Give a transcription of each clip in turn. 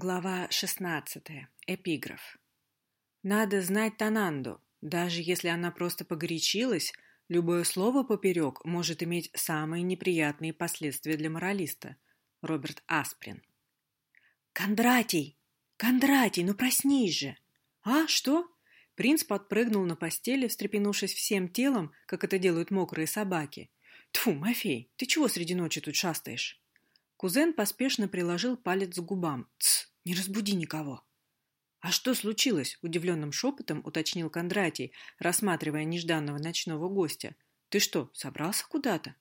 Глава 16. Эпиграф. Надо знать Тананду. Даже если она просто погорячилась, любое слово поперек может иметь самые неприятные последствия для моралиста. Роберт Асприн. «Кондратий! Кондратий, ну проснись же!» «А, что?» Принц подпрыгнул на постели, встрепенувшись всем телом, как это делают мокрые собаки. «Тьфу, Мафей, ты чего среди ночи тут шастаешь?» Кузен поспешно приложил палец к губам. «Тсс, не разбуди никого!» «А что случилось?» – удивленным шепотом уточнил Кондратий, рассматривая нежданного ночного гостя. «Ты что, собрался куда-то?»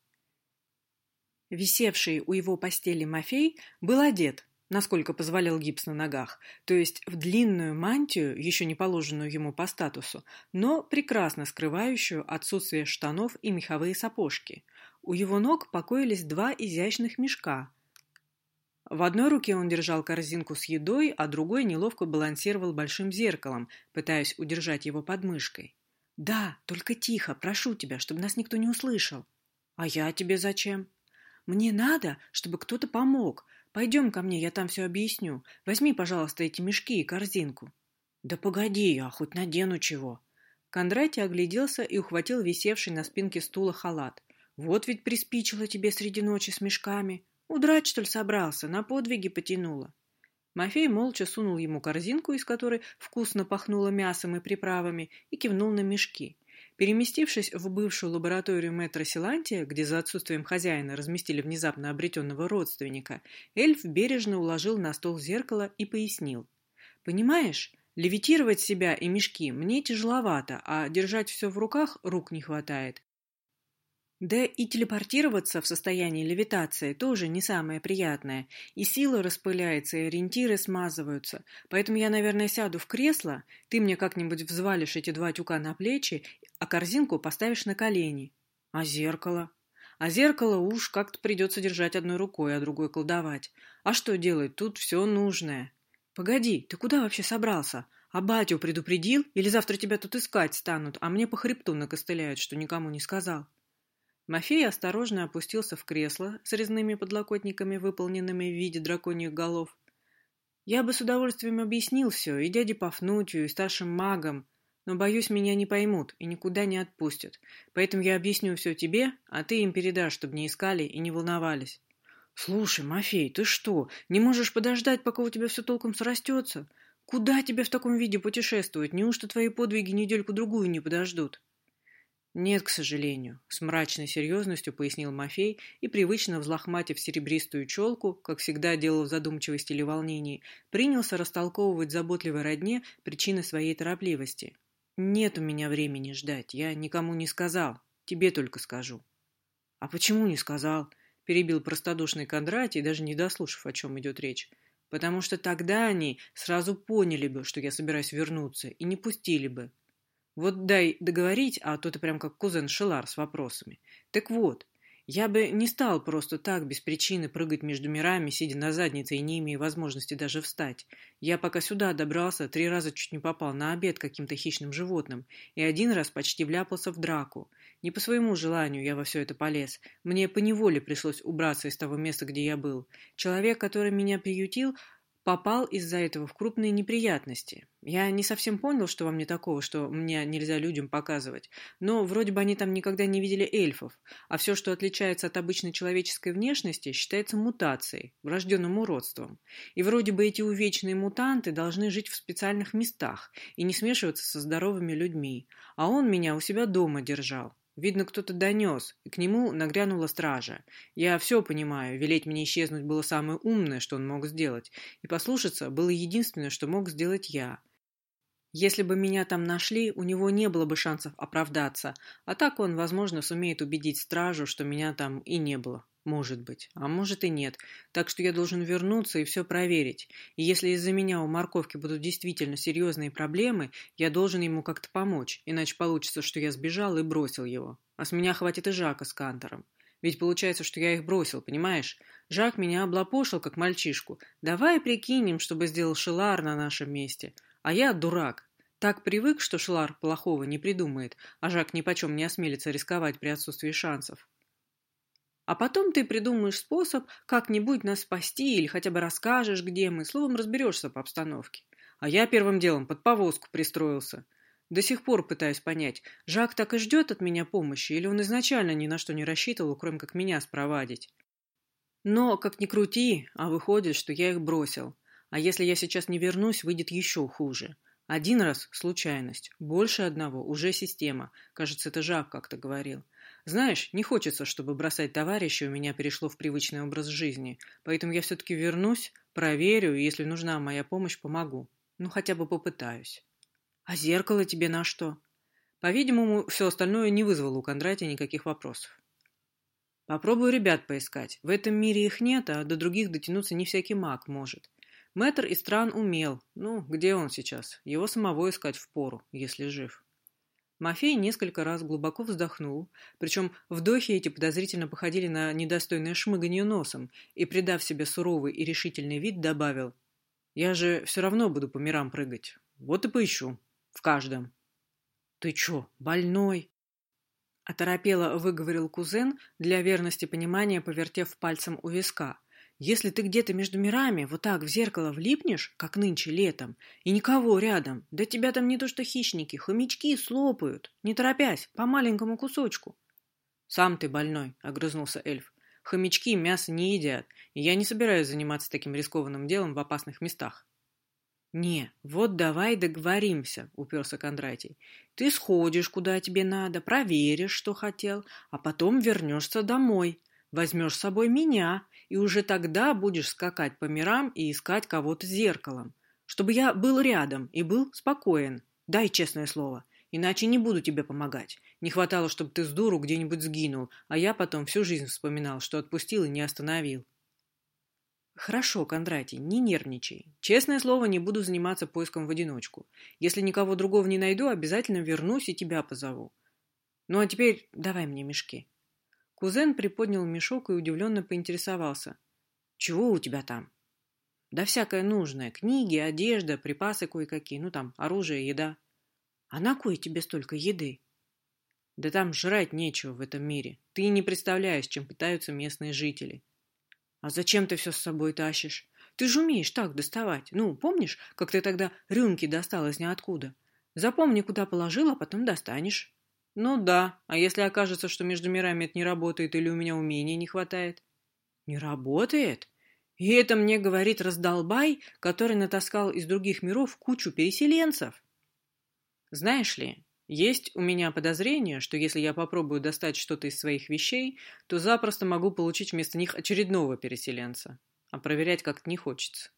Висевший у его постели Мафей был одет, насколько позволял гипс на ногах, то есть в длинную мантию, еще не положенную ему по статусу, но прекрасно скрывающую отсутствие штанов и меховые сапожки. У его ног покоились два изящных мешка, в одной руке он держал корзинку с едой, а другой неловко балансировал большим зеркалом, пытаясь удержать его под мышкой. «Да, только тихо, прошу тебя, чтобы нас никто не услышал». «А я тебе зачем?» «Мне надо, чтобы кто-то помог. Пойдем ко мне, я там все объясню. Возьми, пожалуйста, эти мешки и корзинку». «Да погоди, я хоть надену чего». Кондратий огляделся и ухватил висевший на спинке стула халат. «Вот ведь приспичило тебе среди ночи с мешками. Удрать, что ли, собрался? На подвиги потянуло. Мафей молча сунул ему корзинку, из которой вкусно пахнуло мясом и приправами, и кивнул на мешки. Переместившись в бывшую лабораторию мэтра Силантия, где за отсутствием хозяина разместили внезапно обретенного родственника, эльф бережно уложил на стол зеркало и пояснил. «Понимаешь, левитировать себя и мешки мне тяжеловато, а держать все в руках рук не хватает. Да и телепортироваться в состоянии левитации тоже не самое приятное. И сила распыляется, и ориентиры смазываются. Поэтому я, наверное, сяду в кресло, ты мне как-нибудь взвалишь эти два тюка на плечи, а корзинку поставишь на колени. А зеркало? А зеркало уж как-то придется держать одной рукой, а другой колдовать. А что делать? Тут все нужное. Погоди, ты куда вообще собрался? А батю предупредил? Или завтра тебя тут искать станут, а мне по хребту накостыляют, что никому не сказал? Мафей осторожно опустился в кресло с резными подлокотниками, выполненными в виде драконьих голов. Я бы с удовольствием объяснил все и дяде Пафнутию, и старшим магам, но, боюсь, меня не поймут и никуда не отпустят. Поэтому я объясню все тебе, а ты им передашь, чтобы не искали и не волновались. Слушай, Мафей, ты что, не можешь подождать, пока у тебя все толком срастется? Куда тебе в таком виде путешествовать? Неужто твои подвиги недельку-другую не подождут? «Нет, к сожалению», — с мрачной серьезностью пояснил Мафей и, привычно взлохматив серебристую челку, как всегда делал в задумчивости или волнении, принялся растолковывать заботливой родне причины своей торопливости. «Нет у меня времени ждать, я никому не сказал, тебе только скажу». «А почему не сказал?» — перебил простодушный Кондратий, даже не дослушав, о чем идет речь. «Потому что тогда они сразу поняли бы, что я собираюсь вернуться, и не пустили бы. Вот дай договорить, а то ты прям как кузен Шелар с вопросами. Так вот, я бы не стал просто так, без причины, прыгать между мирами, сидя на заднице и не имея возможности даже встать. Я пока сюда добрался, три раза чуть не попал на обед каким-то хищным животным, и один раз почти вляпался в драку. Не по своему желанию я во все это полез. Мне поневоле пришлось убраться из того места, где я был. Человек, который меня приютил, попал из-за этого в крупные неприятности. Я не совсем понял, что во мне такого, что мне нельзя людям показывать, но вроде бы они там никогда не видели эльфов, а все, что отличается от обычной человеческой внешности, считается мутацией, врожденным уродством. И вроде бы эти увечные мутанты должны жить в специальных местах и не смешиваться со здоровыми людьми, а он меня у себя дома держал. Видно, кто-то донес, и к нему нагрянула стража. Я все понимаю, велеть мне исчезнуть было самое умное, что он мог сделать, и послушаться было единственное, что мог сделать я. Если бы меня там нашли, у него не было бы шансов оправдаться, а так он, возможно, сумеет убедить стражу, что меня там и не было. Может быть, а может и нет. Так что я должен вернуться и все проверить. И если из-за меня у морковки будут действительно серьезные проблемы, я должен ему как-то помочь, иначе получится, что я сбежал и бросил его. А с меня хватит и Жака с Кантором. Ведь получается, что я их бросил, понимаешь? Жак меня облапошил, как мальчишку. Давай прикинем, чтобы сделал Шилар на нашем месте. А я дурак. Так привык, что Шилар плохого не придумает, а Жак нипочем не осмелится рисковать при отсутствии шансов. А потом ты придумаешь способ как-нибудь нас спасти или хотя бы расскажешь, где мы, словом, разберешься по обстановке. А я первым делом под повозку пристроился. До сих пор пытаюсь понять, Жак так и ждет от меня помощи, или он изначально ни на что не рассчитывал, кроме как меня спровадить. Но, как ни крути, а выходит, что я их бросил. А если я сейчас не вернусь, выйдет еще хуже. Один раз – случайность, больше одного – уже система. Кажется, это Жак как-то говорил. Знаешь, не хочется, чтобы бросать товарища у меня перешло в привычный образ жизни, поэтому я все-таки вернусь, проверю, и если нужна моя помощь, помогу. Ну, хотя бы попытаюсь. А зеркало тебе на что? По-видимому, все остальное не вызвало у Кондратия никаких вопросов. Попробую ребят поискать. В этом мире их нет, а до других дотянуться не всякий маг может. Мэтр из стран умел. Ну, где он сейчас? Его самого искать впору, если жив. Мафей несколько раз глубоко вздохнул, причем вдохи эти подозрительно походили на недостойное шмыганье носом, и, придав себе суровый и решительный вид, добавил «Я же все равно буду по мирам прыгать. Вот и поищу. В каждом». «Ты чё, больной?» Оторопело выговорил кузен, для верности понимания повертев пальцем у виска. «Если ты где-то между мирами вот так в зеркало влипнешь, как нынче летом, и никого рядом, да тебя там не то что хищники, хомячки слопают, не торопясь, по маленькому кусочку». «Сам ты больной», — огрызнулся эльф. «Хомячки мясо не едят, и я не собираюсь заниматься таким рискованным делом в опасных местах». «Не, вот давай договоримся», — уперся Кондратий. «Ты сходишь, куда тебе надо, проверишь, что хотел, а потом вернешься домой, возьмешь с собой меня, и уже тогда будешь скакать по мирам и искать кого-то зеркалом, чтобы я был рядом и был спокоен. Дай честное слово, иначе не буду тебе помогать. Не хватало, чтобы ты с дуру где-нибудь сгинул, а я потом всю жизнь вспоминал, что отпустил и не остановил». «Хорошо, Кондратий, не нервничай. Честное слово, не буду заниматься поиском в одиночку. Если никого другого не найду, обязательно вернусь и тебя позову. Ну а теперь давай мне мешки». Кузен приподнял мешок и удивленно поинтересовался. «Чего у тебя там?» «Да всякое нужное. Книги, одежда, припасы кое-какие. Ну там, оружие, еда». «А на кой тебе столько еды?» «Да там жрать нечего в этом мире. Ты не представляешь, чем питаются местные жители». «А зачем ты все с собой тащишь? Ты же умеешь так доставать. Ну, помнишь, как ты тогда рюмки достал из ниоткуда? Запомни, куда положил, а потом достанешь». «Ну да, а если окажется, что между мирами это не работает или у меня умения не хватает?» «Не работает?» И это мне говорит раздолбай, который натаскал из других миров кучу переселенцев. Знаешь ли, есть у меня подозрение, что если я попробую достать что-то из своих вещей, то запросто могу получить вместо них очередного переселенца. А проверять как-то не хочется.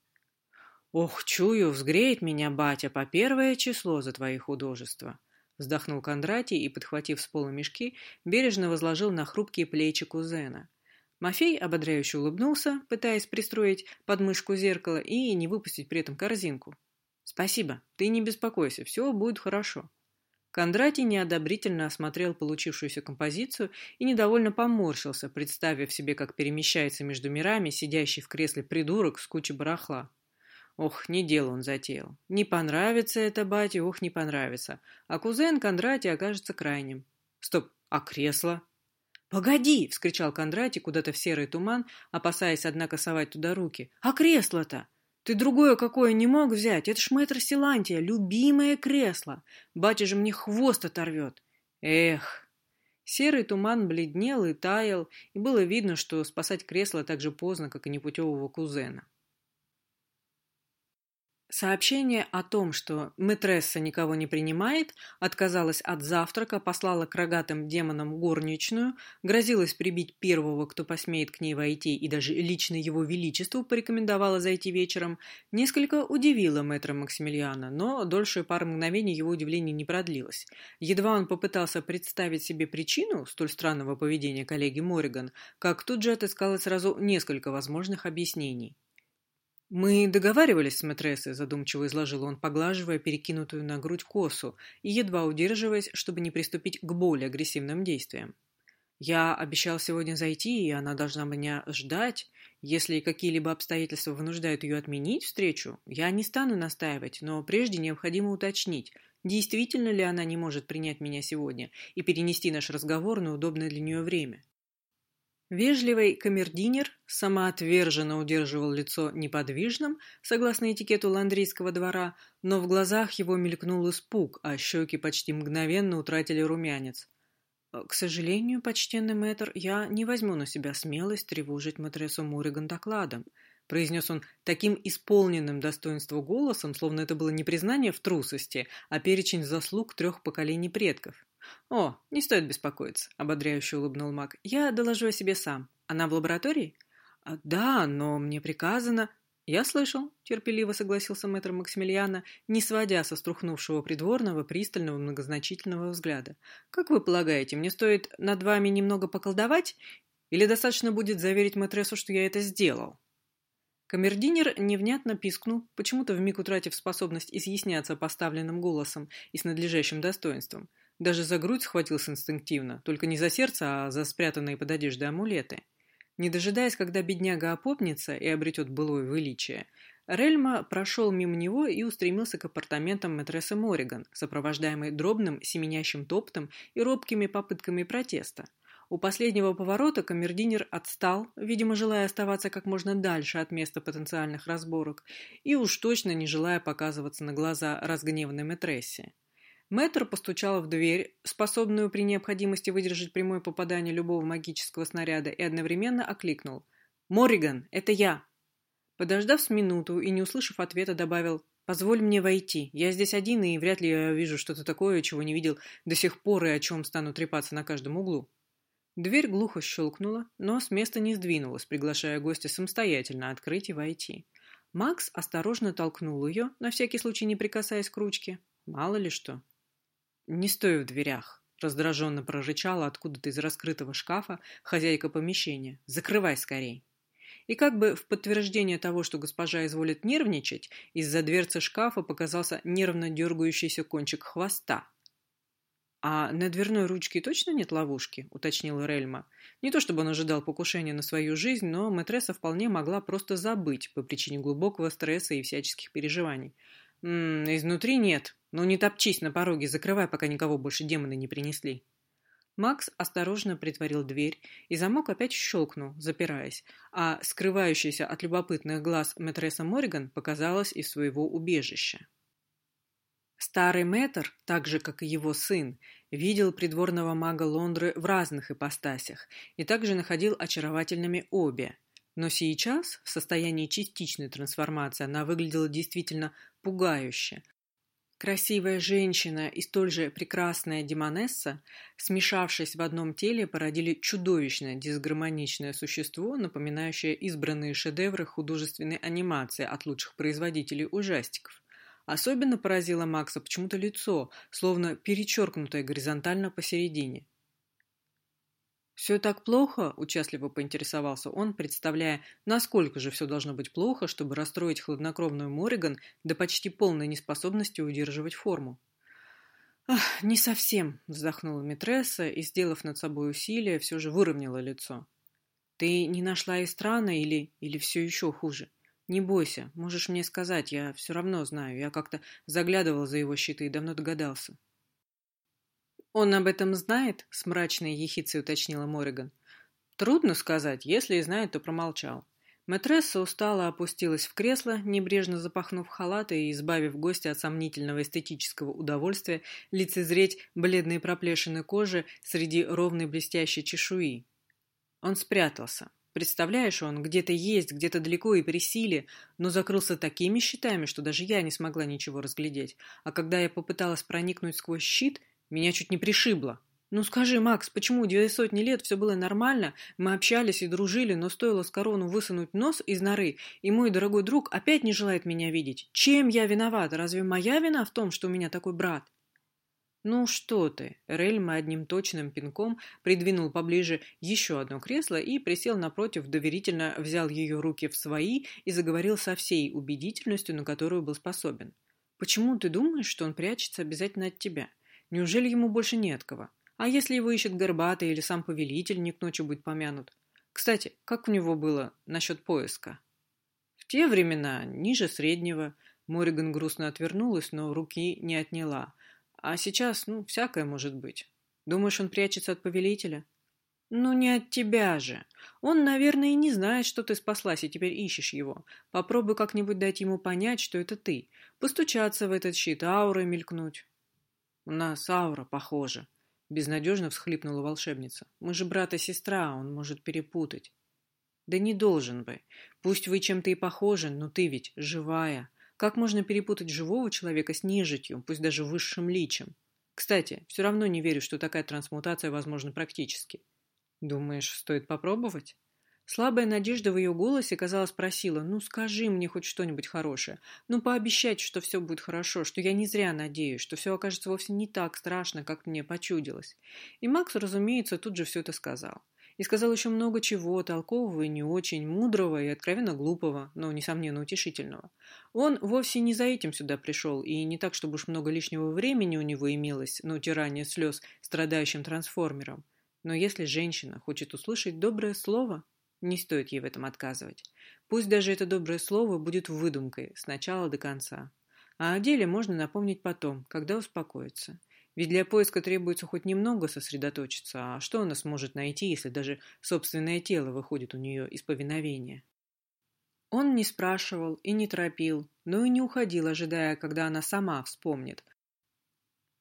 «Ох, чую, взгреет меня батя по первое число за твои художества!» Вздохнул Кондратий и, подхватив с пола мешки, бережно возложил на хрупкие плечи кузена. Мафей ободряюще улыбнулся, пытаясь пристроить подмышку зеркала и не выпустить при этом корзинку. «Спасибо, ты не беспокойся, все будет хорошо». Кондратий неодобрительно осмотрел получившуюся композицию и недовольно поморщился, представив себе, как перемещается между мирами сидящий в кресле придурок с кучей барахла. Ох, не дело он затеял. Не понравится это бате, ох, не понравится. А кузен Кондратий окажется крайним. Стоп, а кресло? «Погоди!» — вскричал Кондратий куда-то в серый туман, опасаясь, однако, совать туда руки. «А кресло-то? Ты другое какое не мог взять? Это ж мэтр Силантия, любимое кресло. Батя же мне хвост оторвет. Эх!» Серый туман бледнел и таял, и было видно, что спасать кресло так же поздно, как и непутевого кузена. Сообщение о том, что мэтресса никого не принимает, отказалась от завтрака, послала к рогатым демонам горничную, грозилась прибить первого, кто посмеет к ней войти, и даже лично его величеству порекомендовала зайти вечером, несколько удивило мэтра Максимилиана, но дольше пары мгновений его удивление не продлилось. Едва он попытался представить себе причину столь странного поведения коллеги Мориган, как тут же отыскалось сразу несколько возможных объяснений. «Мы договаривались с матрессой», — задумчиво изложил он, поглаживая перекинутую на грудь косу и едва удерживаясь, чтобы не приступить к более агрессивным действиям. «Я обещал сегодня зайти, и она должна меня ждать. Если какие-либо обстоятельства вынуждают ее отменить встречу, я не стану настаивать, но прежде необходимо уточнить, действительно ли она не может принять меня сегодня и перенести наш разговор на удобное для нее время». Вежливый камердинер самоотверженно удерживал лицо неподвижным, согласно этикету ландрийского двора, но в глазах его мелькнул испуг, а щеки почти мгновенно утратили румянец. «К сожалению, почтенный мэтр, я не возьму на себя смелость тревожить матрессу Морриган докладом», произнес он таким исполненным достоинства голосом, словно это было не признание в трусости, а перечень заслуг трех поколений предков. «О, не стоит беспокоиться», — ободряюще улыбнул Мак. «Я доложу о себе сам. Она в лаборатории?» «А, «Да, но мне приказано...» «Я слышал», — терпеливо согласился мэтр Максимилиана, не сводя со струхнувшего придворного пристального многозначительного взгляда. «Как вы полагаете, мне стоит над вами немного поколдовать? Или достаточно будет заверить матрессу, что я это сделал?» Камердинер невнятно пискнул, почему-то вмиг утратив способность изъясняться поставленным голосом и с надлежащим достоинством. Даже за грудь схватился инстинктивно, только не за сердце, а за спрятанные под одеждой амулеты. Не дожидаясь, когда бедняга опопнется и обретет былое величие, Рельма прошел мимо него и устремился к апартаментам мэтрессы Мориган, сопровождаемый дробным семенящим топтом и робкими попытками протеста. У последнего поворота камердинер отстал, видимо, желая оставаться как можно дальше от места потенциальных разборок, и уж точно не желая показываться на глаза разгневанной мэтрессе. Мэтр постучал в дверь, способную при необходимости выдержать прямое попадание любого магического снаряда, и одновременно окликнул. «Морриган, это я!» Подождав с минуту и не услышав ответа, добавил «Позволь мне войти. Я здесь один, и вряд ли я вижу что-то такое, чего не видел до сих пор и о чем стану трепаться на каждом углу». Дверь глухо щелкнула, но с места не сдвинулась, приглашая гостя самостоятельно открыть и войти. Макс осторожно толкнул ее, на всякий случай не прикасаясь к ручке. Мало ли что. «Не стой в дверях», — раздраженно прорычала откуда-то из раскрытого шкафа хозяйка помещения. «Закрывай скорей». И как бы в подтверждение того, что госпожа изволит нервничать, из-за дверцы шкафа показался нервно дергающийся кончик хвоста. «А на дверной ручке точно нет ловушки?» — уточнила Рельма. Не то чтобы он ожидал покушения на свою жизнь, но матресса вполне могла просто забыть по причине глубокого стресса и всяческих переживаний. «М -м, «Изнутри нет», «Ну не топчись на пороге, закрывай, пока никого больше демоны не принесли». Макс осторожно притворил дверь, и замок опять щелкнул, запираясь, а скрывающаяся от любопытных глаз мэтресса Морриган показалась из своего убежища. Старый мэтр, так же, как и его сын, видел придворного мага Лондры в разных ипостасях и также находил очаровательными обе. Но сейчас, в состоянии частичной трансформации, она выглядела действительно пугающе, Красивая женщина и столь же прекрасная демонесса, смешавшись в одном теле, породили чудовищное дисгармоничное существо, напоминающее избранные шедевры художественной анимации от лучших производителей ужастиков. Особенно поразило Макса почему-то лицо, словно перечеркнутое горизонтально посередине. «Все так плохо?» – участливо поинтересовался он, представляя, насколько же все должно быть плохо, чтобы расстроить хладнокровную Мориган до почти полной неспособности удерживать форму. «Ах, не совсем», – вздохнула Митресса и, сделав над собой усилие, все же выровняла лицо. «Ты не нашла Истрана или... или все еще хуже? Не бойся, можешь мне сказать, я все равно знаю, я как-то заглядывал за его щиты и давно догадался». «Он об этом знает?» — с мрачной ехицей уточнила Мориган. «Трудно сказать. Если и знает, то промолчал». Мэтресса устало опустилась в кресло, небрежно запахнув халат и избавив гостя от сомнительного эстетического удовольствия лицезреть бледные проплешины кожи среди ровной блестящей чешуи. Он спрятался. Представляешь, он где-то есть, где-то далеко и при силе, но закрылся такими щитами, что даже я не смогла ничего разглядеть. А когда я попыталась проникнуть сквозь щит, меня чуть не пришибло. Ну скажи, Макс, почему две сотни лет все было нормально, мы общались и дружили, но стоило с корону высунуть нос из норы, и мой дорогой друг опять не желает меня видеть? Чем я виноват? Разве моя вина в том, что у меня такой брат? «Ну что ты!» Рельма одним точным пинком придвинул поближе еще одно кресло и присел напротив, доверительно взял ее руки в свои и заговорил со всей убедительностью, на которую был способен. «Почему ты думаешь, что он прячется обязательно от тебя? Неужели ему больше не от кого? А если его ищет горбатый или сам повелитель не к ночи будет помянут? Кстати, как у него было насчет поиска? В те времена ниже среднего. Мориган грустно отвернулась, но руки не отняла. А сейчас, ну, всякое может быть. Думаешь, он прячется от повелителя? «Ну не от тебя же. Он, наверное, и не знает, что ты спаслась, и теперь ищешь его. Попробуй как-нибудь дать ему понять, что это ты. Постучаться в этот щит, аурой мелькнуть». «У нас аура похожа», — безнадежно всхлипнула волшебница. «Мы же брат и сестра, он может перепутать». «Да не должен бы. Пусть вы чем-то и похожи, но ты ведь живая. Как можно перепутать живого человека с нежитью, пусть даже высшим личем? Кстати, все равно не верю, что такая трансмутация возможна практически». «Думаешь, стоит попробовать?» Слабая надежда в ее голосе, казалось, просила, «Ну, скажи мне хоть что-нибудь хорошее. Ну, пообещать, что все будет хорошо, что я не зря надеюсь, что все окажется вовсе не так страшно, как мне почудилось». И Макс, разумеется, тут же все это сказал. И сказал еще много чего, толкового и не очень, мудрого и откровенно глупого, но, несомненно, утешительного. Он вовсе не за этим сюда пришел, и не так, чтобы уж много лишнего времени у него имелось на утирание слез страдающим трансформером. Но если женщина хочет услышать доброе слово, не стоит ей в этом отказывать. Пусть даже это доброе слово будет выдумкой с начала до конца. А о деле можно напомнить потом, когда успокоится. Ведь для поиска требуется хоть немного сосредоточиться, а что она сможет найти, если даже собственное тело выходит у нее из повиновения? Он не спрашивал и не торопил, но и не уходил, ожидая, когда она сама вспомнит,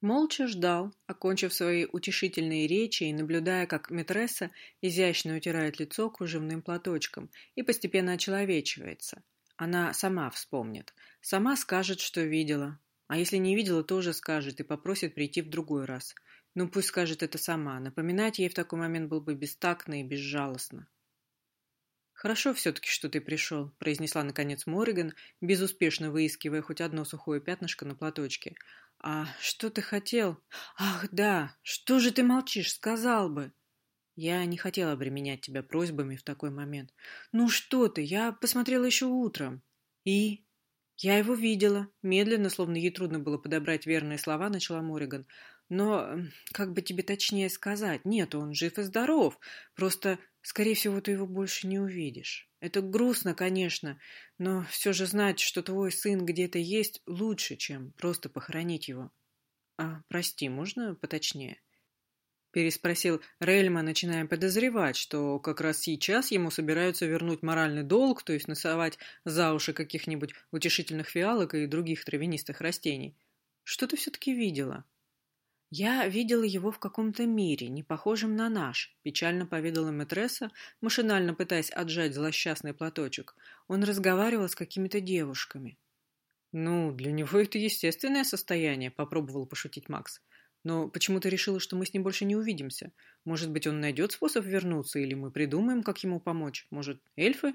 Молча ждал, окончив свои утешительные речи и наблюдая, как Метресса изящно утирает лицо кружевным платочком и постепенно очеловечивается. Она сама вспомнит, сама скажет, что видела. А если не видела, тоже скажет и попросит прийти в другой раз. Ну пусть скажет это сама, напоминать ей в такой момент был бы бестактно и безжалостно. «Хорошо все-таки, что ты пришел», — произнесла наконец Морриган, безуспешно выискивая хоть одно сухое пятнышко на платочке. «А что ты хотел?» «Ах, да! Что же ты молчишь? Сказал бы!» «Я не хотела обременять тебя просьбами в такой момент». «Ну что ты? Я посмотрела еще утром». «И?» «Я его видела». Медленно, словно ей трудно было подобрать верные слова, начала Морриган. «Но, как бы тебе точнее сказать, нет, он жив и здоров. Просто, скорее всего, ты его больше не увидишь». Это грустно, конечно, но все же знать, что твой сын где-то есть, лучше, чем просто похоронить его. А, прости, можно поточнее? Переспросил Рельма, начиная подозревать, что как раз сейчас ему собираются вернуть моральный долг, то есть насовать за уши каких-нибудь утешительных фиалок и других травянистых растений. Что ты все-таки видела? «Я видела его в каком-то мире, не похожем на наш», – печально поведала Метресса, машинально пытаясь отжать злосчастный платочек. Он разговаривал с какими-то девушками. «Ну, для него это естественное состояние», – попробовал пошутить Макс. «Но почему ты решила, что мы с ним больше не увидимся? Может быть, он найдет способ вернуться, или мы придумаем, как ему помочь? Может, эльфы?»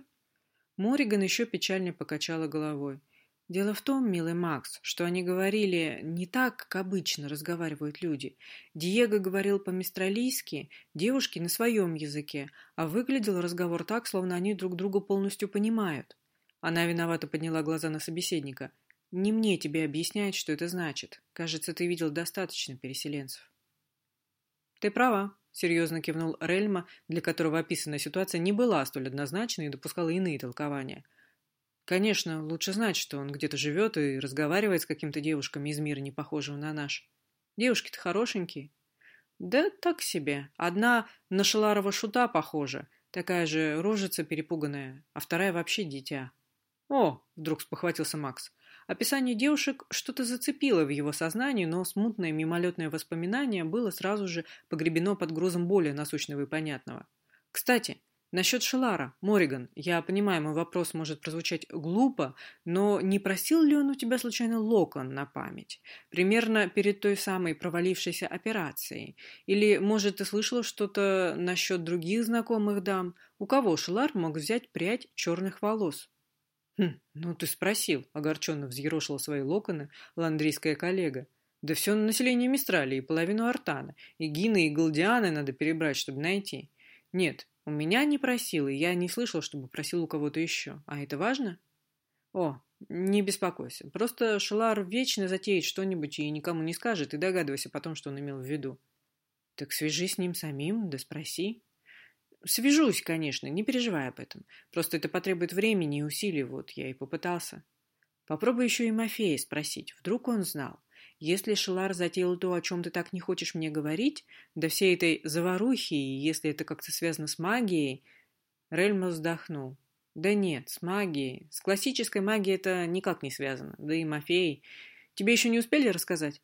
Мориган еще печальнее покачала головой. Дело в том, милый Макс, что они говорили не так, как обычно разговаривают люди. Диего говорил по-мистралийски, девушки на своем языке, а выглядел разговор так, словно они друг друга полностью понимают. Она виновато подняла глаза на собеседника. «Не мне тебе объяснять, что это значит. Кажется, ты видел достаточно переселенцев». «Ты права», — серьезно кивнул Рельма, для которого описанная ситуация не была столь однозначной и допускала иные толкования. Конечно, лучше знать, что он где-то живет и разговаривает с какими-то девушками из мира, не похожего на наш. Девушки-то хорошенькие. Да так себе. Одна на Шеларова шута похожа, такая же рожица перепуганная, а вторая вообще дитя. О, вдруг спохватился Макс. Описание девушек что-то зацепило в его сознании, но смутное мимолетное воспоминание было сразу же погребено под грузом более насущного и понятного. Кстати, Насчет Шелара, Мориган, я понимаю, мой вопрос может прозвучать глупо, но не просил ли он у тебя случайно локон на память? Примерно перед той самой провалившейся операцией? Или, может, ты слышала что-то насчет других знакомых дам? У кого Шелар мог взять прядь черных волос? Хм, ну ты спросил, огорченно взъерошила свои локоны ландрийская коллега. Да все население Мистрали и половину Артана. И Гины, и Галдианы надо перебрать, чтобы найти. Нет, у меня не просил, и я не слышал, чтобы просил у кого-то еще. А это важно? О, не беспокойся. Просто Шелар вечно затеет что-нибудь и никому не скажет, и догадывайся потом, что он имел в виду. Так свяжись с ним самим, да спроси. Свяжусь, конечно, не переживай об этом. Просто это потребует времени и усилий, вот я и попытался. Попробуй еще и Мафея спросить, вдруг он знал. Если Шелар затеял то, о чем ты так не хочешь мне говорить, до всей этой заварухи, если это как-то связано с магией...» Рельма вздохнул. «Да нет, с магией. С классической магией это никак не связано. Да и Мафей... Тебе еще не успели рассказать?»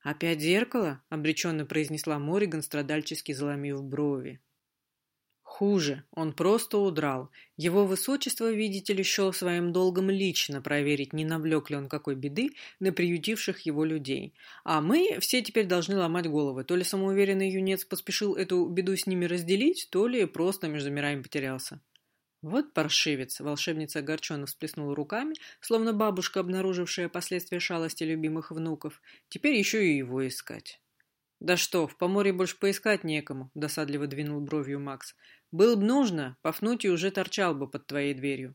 «Опять зеркало?» — обреченно произнесла Мориган, страдальчески заломив брови. Хуже, он просто удрал. Его высочество, видите ли, счел своим долгом лично проверить, не навлек ли он какой беды на приютивших его людей. А мы все теперь должны ломать головы. То ли самоуверенный юнец поспешил эту беду с ними разделить, то ли просто между мирами потерялся. Вот паршивец, волшебница огорченно всплеснула руками, словно бабушка, обнаружившая последствия шалости любимых внуков. Теперь еще и его искать. «Да что, в поморье больше поискать некому», — досадливо двинул бровью Макс. «Было бы нужно, Пафнутий уже торчал бы под твоей дверью».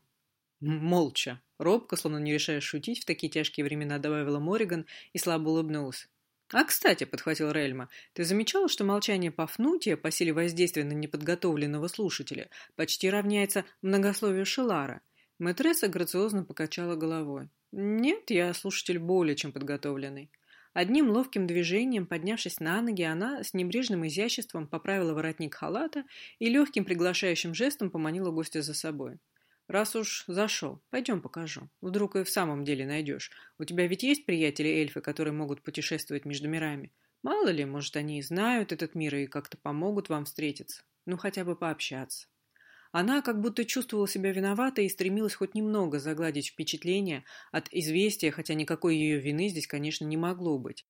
Молча. Робко, словно не решая шутить, в такие тяжкие времена добавила Мориган и слабо улыбнулась. «А, кстати», — подхватил Рельма, — «ты замечала, что молчание Пафнутия по силе воздействия на неподготовленного слушателя почти равняется многословию Шелара?» Мэтресса грациозно покачала головой. «Нет, я слушатель более чем подготовленный». Одним ловким движением, поднявшись на ноги, она с небрежным изяществом поправила воротник халата и легким приглашающим жестом поманила гостя за собой. «Раз уж зашел, пойдем покажу. Вдруг и в самом деле найдешь. У тебя ведь есть приятели-эльфы, которые могут путешествовать между мирами? Мало ли, может, они и знают этот мир и как-то помогут вам встретиться. Ну, хотя бы пообщаться». Она как будто чувствовала себя виноватой и стремилась хоть немного загладить впечатление от известия, хотя никакой ее вины здесь, конечно, не могло быть.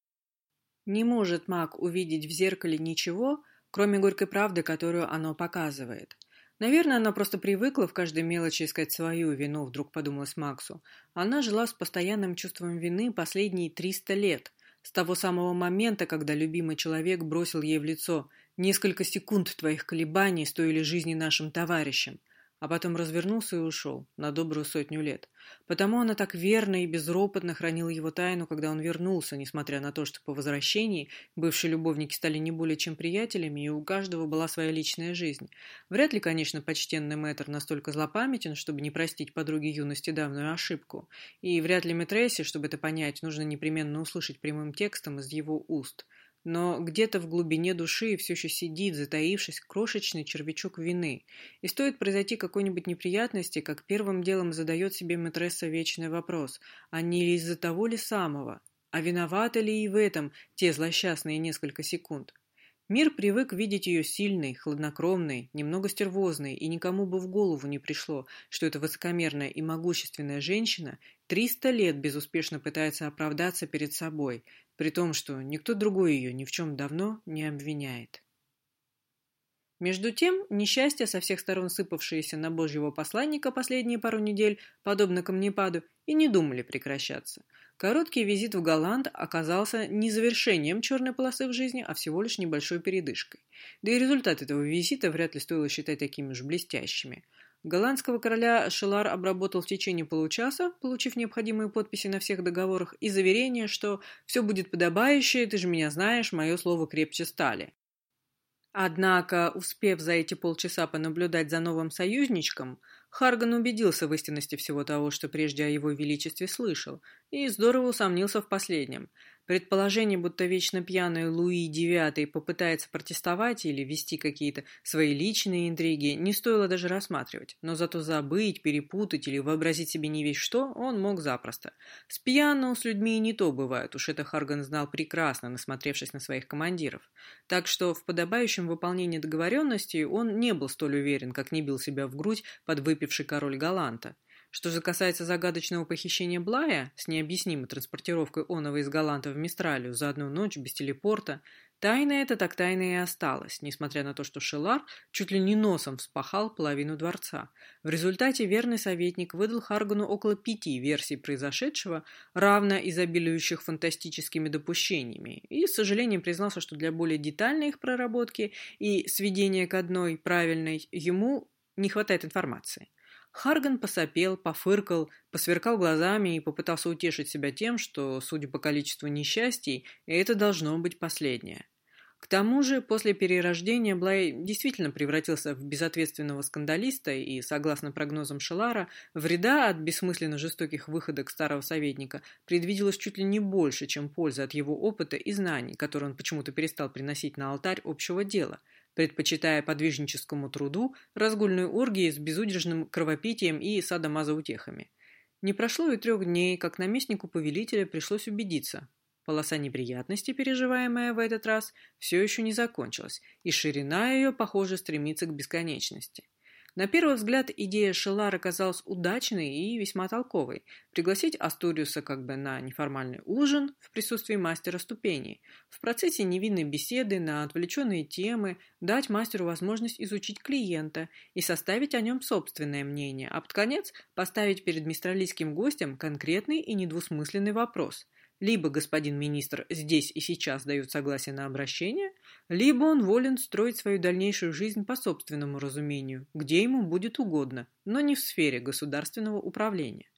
Не может маг увидеть в зеркале ничего, кроме горькой правды, которую оно показывает. Наверное, она просто привыкла в каждой мелочи искать свою вину, вдруг подумалось Максу. Она жила с постоянным чувством вины последние триста лет, с того самого момента, когда любимый человек бросил ей в лицо Несколько секунд твоих колебаний стоили жизни нашим товарищам, а потом развернулся и ушел на добрую сотню лет. Потому она так верно и безропотно хранила его тайну, когда он вернулся, несмотря на то, что по возвращении бывшие любовники стали не более чем приятелями, и у каждого была своя личная жизнь. Вряд ли, конечно, почтенный мэтр настолько злопамятен, чтобы не простить подруге юности давнюю ошибку. И вряд ли Мэтрессе, чтобы это понять, нужно непременно услышать прямым текстом из его уст – но где-то в глубине души все еще сидит, затаившись, крошечный червячок вины. И стоит произойти какой-нибудь неприятности, как первым делом задает себе матресса вечный вопрос, а не из-за того ли самого? А виноваты ли и в этом те злосчастные несколько секунд? Мир привык видеть ее сильной, хладнокровной, немного стервозной, и никому бы в голову не пришло, что эта высокомерная и могущественная женщина триста лет безуспешно пытается оправдаться перед собой, при том, что никто другой ее ни в чем давно не обвиняет. Между тем, несчастья, со всех сторон сыпавшиеся на божьего посланника последние пару недель, подобно камнепаду, и не думали прекращаться. Короткий визит в Голланд оказался не завершением черной полосы в жизни, а всего лишь небольшой передышкой. Да и результат этого визита вряд ли стоило считать такими уж блестящими – Голландского короля Шелар обработал в течение получаса, получив необходимые подписи на всех договорах и заверение, что все будет подобающе, ты же меня знаешь, мое слово крепче стали. Однако, успев за эти полчаса понаблюдать за новым союзничком, Харган убедился в истинности всего того, что прежде о его величестве слышал, и здорово усомнился в последнем. Предположение, будто вечно пьяный Луи IX попытается протестовать или вести какие-то свои личные интриги, не стоило даже рассматривать, но зато забыть, перепутать или вообразить себе не весь что он мог запросто. С пьяным с людьми и не то бывает, уж это Харган знал прекрасно, насмотревшись на своих командиров. Так что в подобающем выполнении договоренности он не был столь уверен, как не бил себя в грудь под выпивший король Галанта. Что же касается загадочного похищения Блая с необъяснимой транспортировкой Онова из Галанта в Мистралию за одну ночь без телепорта, тайна эта так тайна и осталась, несмотря на то, что Шелар чуть ли не носом вспахал половину дворца. В результате верный советник выдал Харгану около пяти версий произошедшего, равно изобилующих фантастическими допущениями, и с сожалением признался, что для более детальной их проработки и сведения к одной правильной ему не хватает информации. Харган посопел, пофыркал, посверкал глазами и попытался утешить себя тем, что, судя по количеству несчастий, это должно быть последнее. К тому же, после перерождения Блай действительно превратился в безответственного скандалиста и, согласно прогнозам Шелара, вреда от бессмысленно жестоких выходок старого советника предвиделось чуть ли не больше, чем польза от его опыта и знаний, которые он почему-то перестал приносить на алтарь общего дела, предпочитая подвижническому труду разгульную оргии с безудержным кровопитием и садомазоутехами. Не прошло и трех дней, как наместнику повелителя пришлось убедиться, Полоса неприятностей, переживаемая в этот раз, все еще не закончилась, и ширина ее, похоже, стремится к бесконечности. На первый взгляд идея Шелара казалась удачной и весьма толковой. Пригласить Астуриуса как бы на неформальный ужин в присутствии мастера ступеней, в процессе невинной беседы на отвлеченные темы дать мастеру возможность изучить клиента и составить о нем собственное мнение, а под конец поставить перед мистралийским гостем конкретный и недвусмысленный вопрос – либо господин министр здесь и сейчас дает согласие на обращение, либо он волен строить свою дальнейшую жизнь по собственному разумению, где ему будет угодно, но не в сфере государственного управления.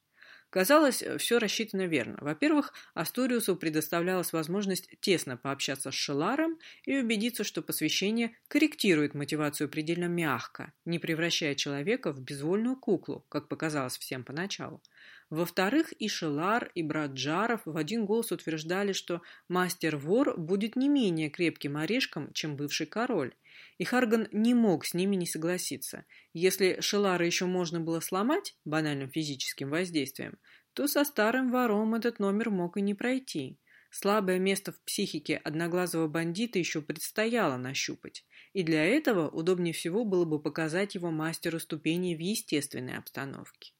Казалось, все рассчитано верно. Во-первых, Астуриусу предоставлялась возможность тесно пообщаться с Шеларом и убедиться, что посвящение корректирует мотивацию предельно мягко, не превращая человека в безвольную куклу, как показалось всем поначалу. Во-вторых, и Шелар, и брат Джаров в один голос утверждали, что мастер-вор будет не менее крепким орешком, чем бывший король. И Харган не мог с ними не согласиться. Если Шелара еще можно было сломать банальным физическим воздействием, то со старым вором этот номер мог и не пройти. Слабое место в психике одноглазого бандита еще предстояло нащупать, и для этого удобнее всего было бы показать его мастеру ступени в естественной обстановке.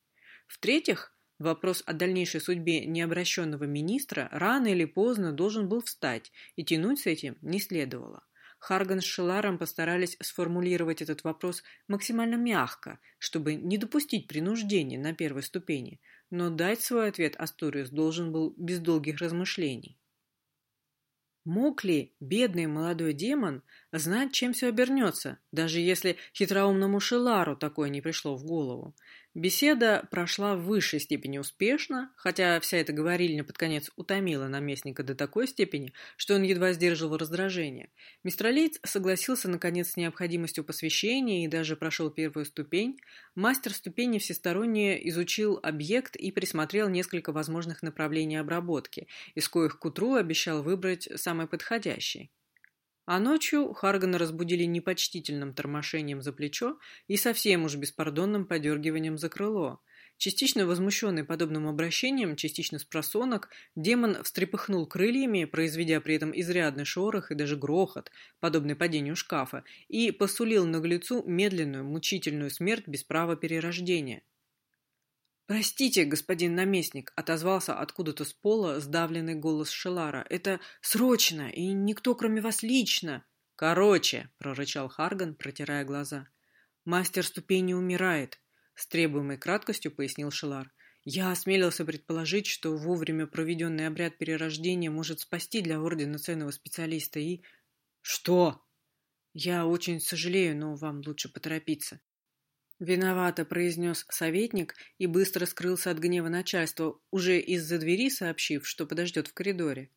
В-третьих, Вопрос о дальнейшей судьбе необращенного министра рано или поздно должен был встать, и тянуть с этим не следовало. Харган с Шеларом постарались сформулировать этот вопрос максимально мягко, чтобы не допустить принуждения на первой ступени, но дать свой ответ Астуриус должен был без долгих размышлений. Мог ли бедный молодой демон знать, чем все обернется, даже если хитроумному Шелару такое не пришло в голову? Беседа прошла в высшей степени успешно, хотя вся эта говорильня под конец утомила наместника до такой степени, что он едва сдерживал раздражение. Мистралиец согласился наконец с необходимостью посвящения и даже прошел первую ступень. Мастер ступени всесторонне изучил объект и присмотрел несколько возможных направлений обработки, из коих к утру обещал выбрать самый подходящий. А ночью Харгана разбудили непочтительным тормошением за плечо и совсем уж беспардонным подергиванием за крыло. Частично возмущенный подобным обращением, частично с просонок, демон встрепыхнул крыльями, произведя при этом изрядный шорох и даже грохот, подобный падению шкафа, и посулил наглецу медленную, мучительную смерть без права перерождения. «Простите, господин наместник», — отозвался откуда-то с пола сдавленный голос Шелара. «Это срочно, и никто, кроме вас, лично». «Короче», — прорычал Харган, протирая глаза. «Мастер ступени умирает», — с требуемой краткостью пояснил Шелар. «Я осмелился предположить, что вовремя проведенный обряд перерождения может спасти для Ордена ценного специалиста и...» «Что?» «Я очень сожалею, но вам лучше поторопиться». Виновато произнес советник и быстро скрылся от гнева начальства, уже из-за двери сообщив, что подождет в коридоре.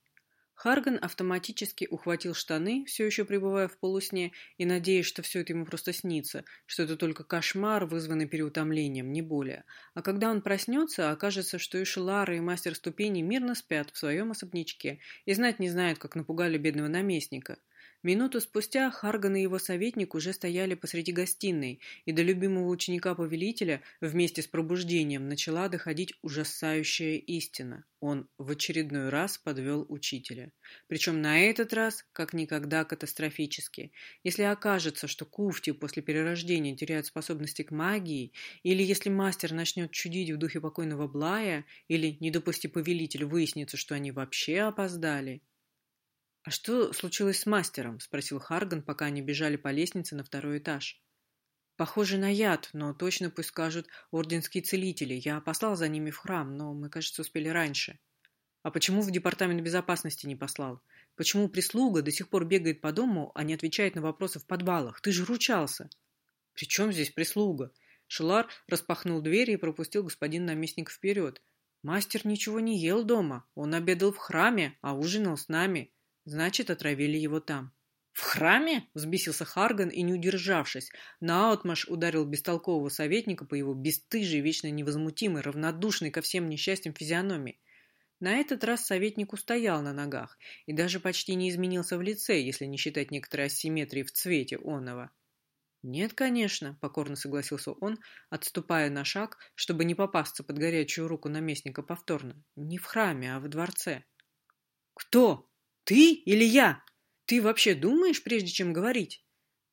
Харган автоматически ухватил штаны, все еще пребывая в полусне, и надеясь, что все это ему просто снится, что это только кошмар, вызванный переутомлением, не более. А когда он проснется, окажется, что и Шелара, и мастер ступени мирно спят в своем особнячке и знать не знают, как напугали бедного наместника. Минуту спустя Харган и его советник уже стояли посреди гостиной, и до любимого ученика-повелителя вместе с пробуждением начала доходить ужасающая истина. Он в очередной раз подвел учителя. Причем на этот раз как никогда катастрофически. Если окажется, что Куфти после перерождения теряют способности к магии, или если мастер начнет чудить в духе покойного Блая, или, не допусти повелитель, выяснится, что они вообще опоздали, «А что случилось с мастером?» – спросил Харган, пока они бежали по лестнице на второй этаж. «Похоже на яд, но точно пусть скажут орденские целители. Я послал за ними в храм, но мы, кажется, успели раньше». «А почему в департамент безопасности не послал? Почему прислуга до сих пор бегает по дому, а не отвечает на вопросы в подвалах? Ты же ручался!» «При чем здесь прислуга?» Шелар распахнул дверь и пропустил господин наместник вперед. «Мастер ничего не ел дома. Он обедал в храме, а ужинал с нами. Значит, отравили его там. «В храме?» – взбесился Харган и, не удержавшись, наотмашь ударил бестолкового советника по его бесстыжей, вечно невозмутимой, равнодушной ко всем несчастьям физиономии. На этот раз советник устоял на ногах и даже почти не изменился в лице, если не считать некоторой асимметрии в цвете оного. «Нет, конечно», — покорно согласился он, отступая на шаг, чтобы не попасться под горячую руку наместника повторно. «Не в храме, а в дворце». «Кто? Ты или я?» Ты вообще думаешь, прежде чем говорить?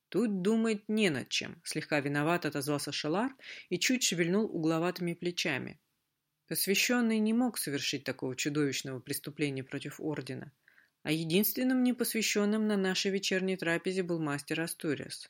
Тут думать не над чем, слегка виноват отозвался Шалар и чуть шевельнул угловатыми плечами. Посвященный не мог совершить такого чудовищного преступления против Ордена, а единственным непосвященным на нашей вечерней трапезе был мастер Астуриас.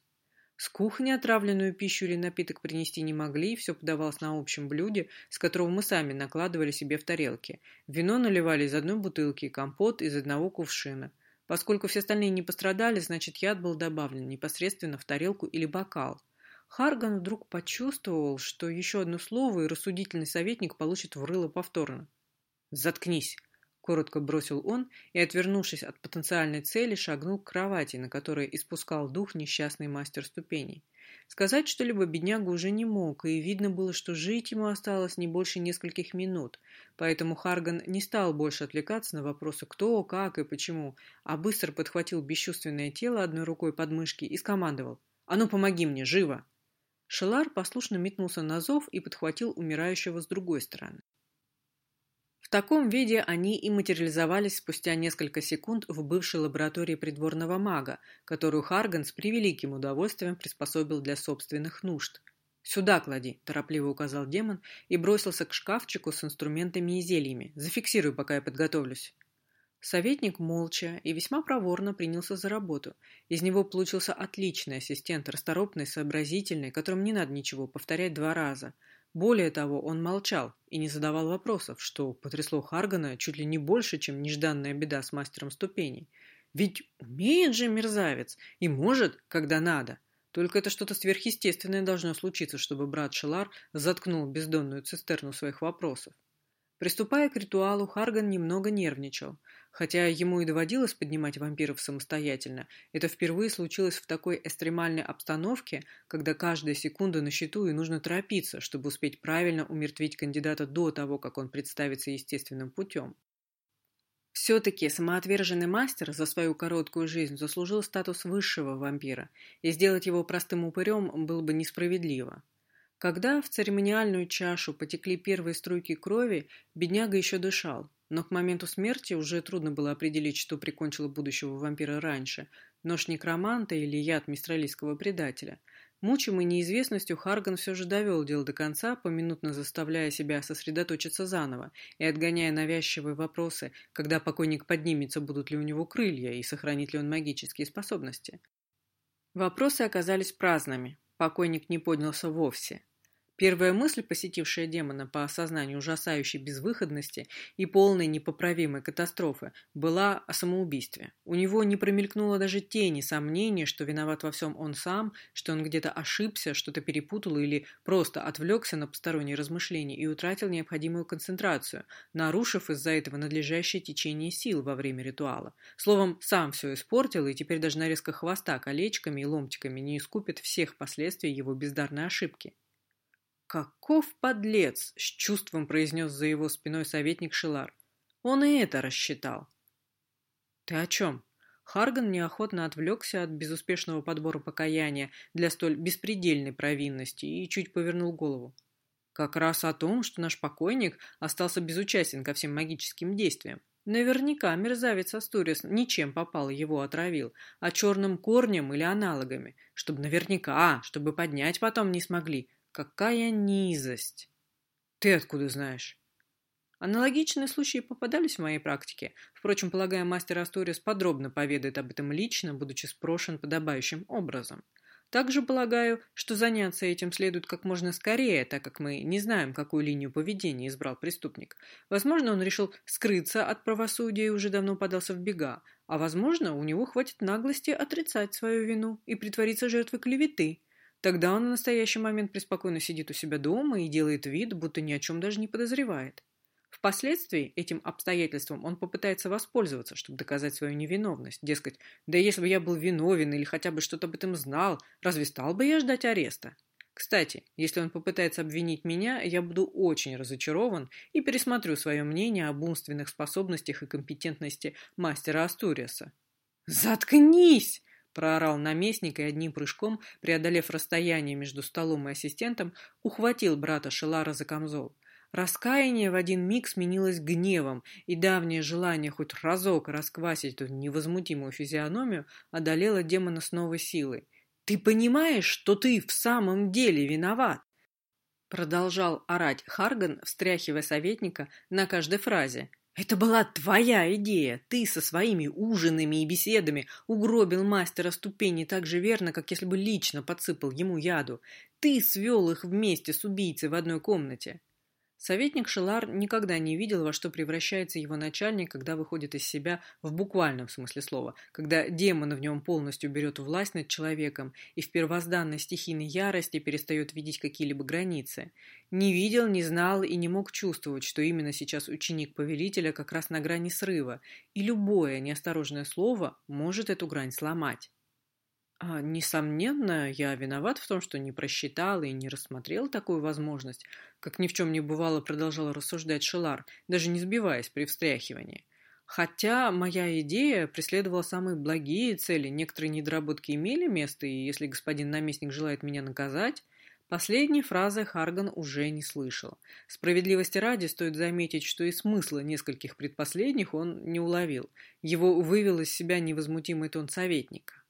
С кухни отравленную пищу или напиток принести не могли, все подавалось на общем блюде, с которого мы сами накладывали себе в тарелки. Вино наливали из одной бутылки, компот из одного кувшина. Поскольку все остальные не пострадали, значит, яд был добавлен непосредственно в тарелку или бокал. Харган вдруг почувствовал, что еще одно слово, и рассудительный советник получит в рыло повторно. «Заткнись!» – коротко бросил он и, отвернувшись от потенциальной цели, шагнул к кровати, на которой испускал дух несчастный мастер ступеней. Сказать что-либо бедняга уже не мог, и видно было, что жить ему осталось не больше нескольких минут, поэтому Харган не стал больше отвлекаться на вопросы кто, как и почему, а быстро подхватил бесчувственное тело одной рукой под мышки и скомандовал «А ну, помоги мне, живо!». Шелар послушно метнулся на зов и подхватил умирающего с другой стороны таком виде они и материализовались спустя несколько секунд в бывшей лаборатории придворного мага, которую Харган с превеликим удовольствием приспособил для собственных нужд. «Сюда клади», – торопливо указал демон и бросился к шкафчику с инструментами и зельями. «Зафиксируй, пока я подготовлюсь». Советник молча и весьма проворно принялся за работу. Из него получился отличный ассистент, расторопный, сообразительный, которому не надо ничего повторять два раза – более того, он молчал и не задавал вопросов, что потрясло Харгана чуть ли не больше, чем нежданная беда с мастером ступеней. Ведь умеет же мерзавец и может, когда надо. Только это что-то сверхъестественное должно случиться, чтобы брат Шелар заткнул бездонную цистерну своих вопросов. Приступая к ритуалу, Харган немного нервничал. Хотя ему и доводилось поднимать вампиров самостоятельно, это впервые случилось в такой экстремальной обстановке, когда каждая секунда на счету и нужно торопиться, чтобы успеть правильно умертвить кандидата до того, как он представится естественным путем. Все-таки самоотверженный мастер за свою короткую жизнь заслужил статус высшего вампира, и сделать его простым упырем было бы несправедливо. Когда в церемониальную чашу потекли первые струйки крови, бедняга еще дышал, но к моменту смерти уже трудно было определить, что прикончило будущего вампира раньше – нож некроманта или яд мистралийского предателя. Мучимый неизвестностью, Харган все же довел дело до конца, поминутно заставляя себя сосредоточиться заново и отгоняя навязчивые вопросы, когда покойник поднимется, будут ли у него крылья и сохранит ли он магические способности. Вопросы оказались праздными. Покойник не поднялся вовсе. Первая мысль, посетившая демона по осознанию ужасающей безвыходности и полной непоправимой катастрофы, была о самоубийстве. У него не промелькнуло даже тени сомнения, что виноват во всем он сам, что он где-то ошибся, что-то перепутал или просто отвлекся на посторонние размышления и утратил необходимую концентрацию, нарушив из-за этого надлежащее течение сил во время ритуала. Словом, сам все испортил, и теперь даже нарезка хвоста колечками и ломтиками не искупит всех последствий его бездарной ошибки. «Каков подлец!» — с чувством произнес за его спиной советник Шилар. «Он и это рассчитал». «Ты о чем?» Харган неохотно отвлекся от безуспешного подбора покаяния для столь беспредельной провинности и чуть повернул голову. «Как раз о том, что наш покойник остался безучастен ко всем магическим действиям. Наверняка мерзавец Астурис ничем попал его отравил, а черным корнем или аналогами, чтобы наверняка, а, чтобы поднять потом не смогли, Какая низость! Ты откуда знаешь? Аналогичные случаи попадались в моей практике. Впрочем, полагаю, мастер Асторис подробно поведает об этом лично, будучи спрошен подобающим образом. Также полагаю, что заняться этим следует как можно скорее, так как мы не знаем, какую линию поведения избрал преступник. Возможно, он решил скрыться от правосудия и уже давно подался в бега, а возможно, у него хватит наглости отрицать свою вину и притвориться жертвой клеветы. Тогда он в настоящий момент преспокойно сидит у себя дома и делает вид, будто ни о чем даже не подозревает. Впоследствии этим обстоятельством он попытается воспользоваться, чтобы доказать свою невиновность. Дескать, да если бы я был виновен или хотя бы что-то об этом знал, разве стал бы я ждать ареста? Кстати, если он попытается обвинить меня, я буду очень разочарован и пересмотрю свое мнение об умственных способностях и компетентности мастера Астуриаса. «Заткнись!» – проорал наместник и одним прыжком, преодолев расстояние между столом и ассистентом, ухватил брата Шелара за камзол. Раскаяние в один миг сменилось гневом, и давнее желание хоть разок расквасить эту невозмутимую физиономию одолело демона с новой силой. «Ты понимаешь, что ты в самом деле виноват?» Продолжал орать Харган, встряхивая советника на каждой фразе. «Это была твоя идея. Ты со своими ужинами и беседами угробил мастера ступени так же верно, как если бы лично подсыпал ему яду. Ты свел их вместе с убийцей в одной комнате. Советник Шелар никогда не видел, во что превращается его начальник, когда выходит из себя в буквальном смысле слова, когда демон в нем полностью берет власть над человеком и в первозданной стихийной ярости перестает видеть какие-либо границы. Не видел, не знал и не мог чувствовать, что именно сейчас ученик повелителя как раз на грани срыва, и любое неосторожное слово может эту грань сломать. А, несомненно, я виноват в том, что не просчитал и не рассмотрел такую возможность, как ни в чем не бывало продолжал рассуждать Шелар, даже не сбиваясь при встряхивании. Хотя моя идея преследовала самые благие цели, некоторые недоработки имели место, и если господин наместник желает меня наказать, Последней фразы Харган уже не слышал. Справедливости ради стоит заметить, что и смысла нескольких предпоследних он не уловил. Его вывел из себя невозмутимый тон советника.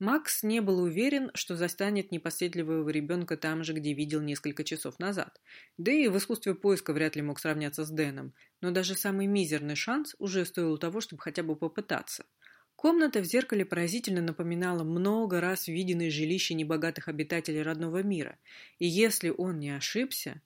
Макс не был уверен, что застанет непоседливого ребенка там же, где видел несколько часов назад. Да и в искусстве поиска вряд ли мог сравняться с Дэном, но даже самый мизерный шанс уже стоил того, чтобы хотя бы попытаться. Комната в зеркале поразительно напоминала много раз виденные жилища небогатых обитателей родного мира, и если он не ошибся,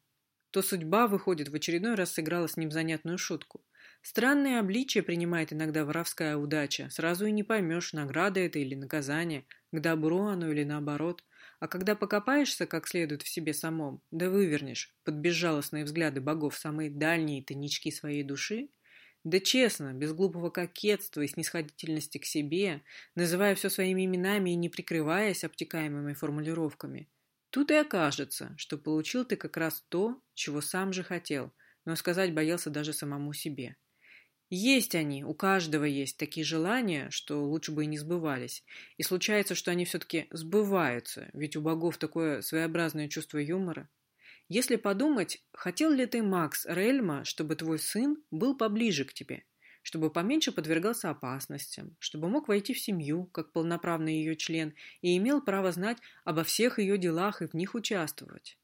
то судьба, выходит, в очередной раз сыграла с ним занятную шутку. Странное обличие принимает иногда воровская удача. Сразу и не поймешь, награда это или наказание, к добру оно или наоборот. А когда покопаешься как следует в себе самом, да вывернешь под безжалостные взгляды богов самые дальние тайнички своей души, да честно, без глупого кокетства и снисходительности к себе, называя все своими именами и не прикрываясь обтекаемыми формулировками, тут и окажется, что получил ты как раз то, чего сам же хотел, но сказать боялся даже самому себе. Есть они, у каждого есть такие желания, что лучше бы и не сбывались. И случается, что они все-таки сбываются, ведь у богов такое своеобразное чувство юмора. Если подумать, хотел ли ты, Макс Рельма, чтобы твой сын был поближе к тебе, чтобы поменьше подвергался опасностям, чтобы мог войти в семью, как полноправный ее член, и имел право знать обо всех ее делах и в них участвовать?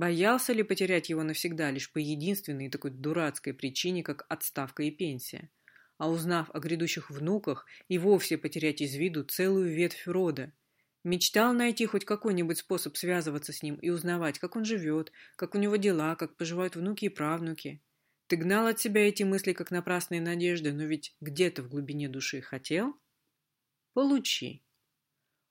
Боялся ли потерять его навсегда лишь по единственной такой дурацкой причине, как отставка и пенсия? А узнав о грядущих внуках, и вовсе потерять из виду целую ветвь рода? Мечтал найти хоть какой-нибудь способ связываться с ним и узнавать, как он живет, как у него дела, как поживают внуки и правнуки. Ты гнал от себя эти мысли, как напрасные надежды, но ведь где-то в глубине души хотел? Получи.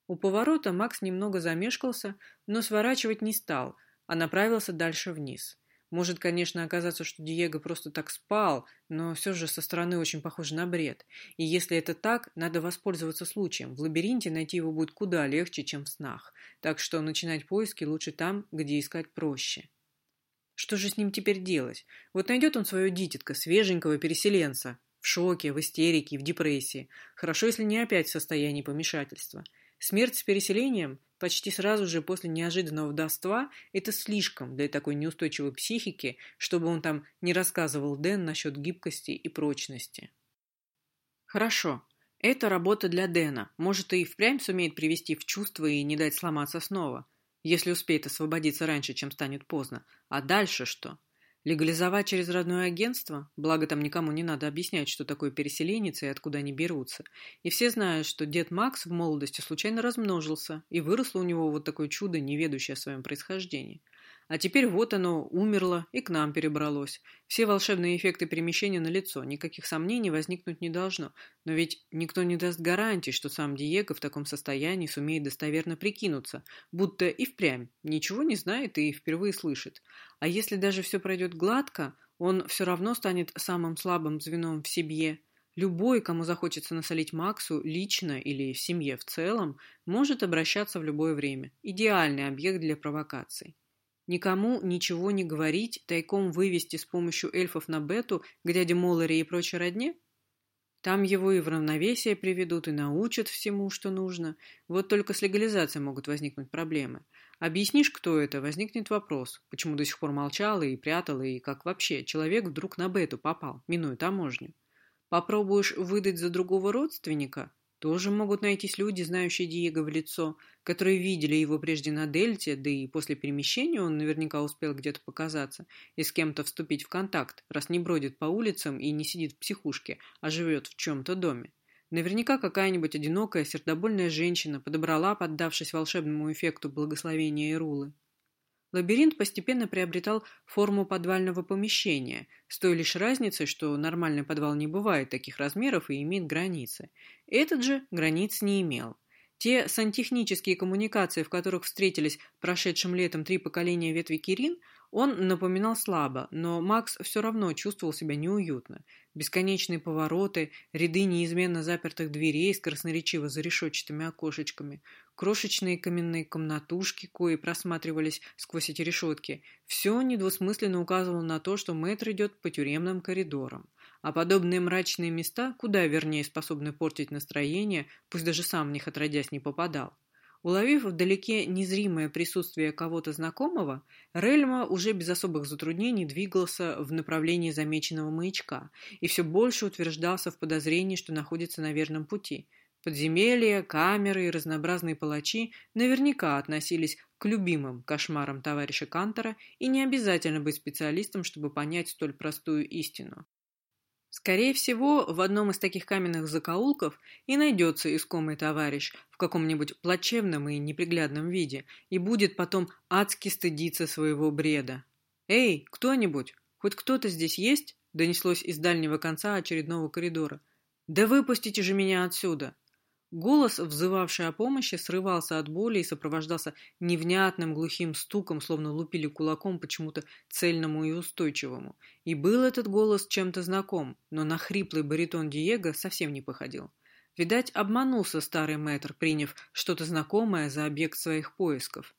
У поворота Макс немного замешкался, но сворачивать не стал – а направился дальше вниз. Может, конечно, оказаться, что Диего просто так спал, но все же со стороны очень похоже на бред. И если это так, надо воспользоваться случаем. В лабиринте найти его будет куда легче, чем в снах. Так что начинать поиски лучше там, где искать проще. Что же с ним теперь делать? Вот найдет он свое дитятко, свеженького переселенца. В шоке, в истерике, в депрессии. Хорошо, если не опять в состоянии помешательства. Смерть с переселением почти сразу же после неожиданного вдовства это слишком для такой неустойчивой психики, чтобы он там не рассказывал Дэн насчет гибкости и прочности. Хорошо, это работа для Дэна. Может, и впрямь сумеет привести в чувство и не дать сломаться снова, если успеет освободиться раньше, чем станет поздно. А дальше что? Легализовать через родное агентство? Благо там никому не надо объяснять, что такое переселенец и откуда они берутся. И все знают, что дед Макс в молодости случайно размножился, и выросло у него вот такое чудо, не ведущее о своем происхождении. А теперь вот оно умерло и к нам перебралось. Все волшебные эффекты перемещения на лицо, никаких сомнений возникнуть не должно. Но ведь никто не даст гарантии, что сам Диего в таком состоянии сумеет достоверно прикинуться, будто и впрямь ничего не знает и впервые слышит. А если даже все пройдет гладко, он все равно станет самым слабым звеном в себе. Любой, кому захочется насолить Максу, лично или в семье в целом, может обращаться в любое время. Идеальный объект для провокаций. Никому ничего не говорить, тайком вывести с помощью эльфов на бету к дяде Молларе и прочей родне? Там его и в равновесие приведут, и научат всему, что нужно. Вот только с легализацией могут возникнуть проблемы. Объяснишь, кто это, возникнет вопрос, почему до сих пор молчал и прятал, и как вообще человек вдруг на бету попал, минуя таможню. Попробуешь выдать за другого родственника, тоже могут найтись люди, знающие Диего в лицо, которые видели его прежде на Дельте, да и после перемещения он наверняка успел где-то показаться и с кем-то вступить в контакт, раз не бродит по улицам и не сидит в психушке, а живет в чем-то доме. Наверняка какая-нибудь одинокая, сердобольная женщина подобрала, поддавшись волшебному эффекту благословения Ирулы. Лабиринт постепенно приобретал форму подвального помещения, с той лишь разницей, что нормальный подвал не бывает таких размеров и имеет границы. Этот же границ не имел. Те сантехнические коммуникации, в которых встретились прошедшим летом три поколения ветви Кирин, он напоминал слабо, но Макс все равно чувствовал себя неуютно. Бесконечные повороты, ряды неизменно запертых дверей с красноречиво зарешетчатыми окошечками, крошечные каменные комнатушки, кои просматривались сквозь эти решетки. Все недвусмысленно указывало на то, что мэтр идет по тюремным коридорам. А подобные мрачные места куда вернее способны портить настроение, пусть даже сам в них отродясь не попадал. Уловив вдалеке незримое присутствие кого-то знакомого, Рельма уже без особых затруднений двигался в направлении замеченного маячка и все больше утверждался в подозрении, что находится на верном пути. Подземелья, камеры и разнообразные палачи наверняка относились к любимым кошмарам товарища Кантора и не обязательно быть специалистом, чтобы понять столь простую истину. Скорее всего, в одном из таких каменных закоулков и найдется искомый товарищ в каком-нибудь плачевном и неприглядном виде и будет потом адски стыдиться своего бреда. «Эй, кто-нибудь! Хоть кто-то здесь есть?» донеслось из дальнего конца очередного коридора. «Да выпустите же меня отсюда!» Голос, взывавший о помощи, срывался от боли и сопровождался невнятным глухим стуком, словно лупили кулаком почему-то цельному и устойчивому. И был этот голос чем-то знаком, но на хриплый баритон Диего совсем не походил. Видать, обманулся старый мэтр, приняв что-то знакомое за объект своих поисков.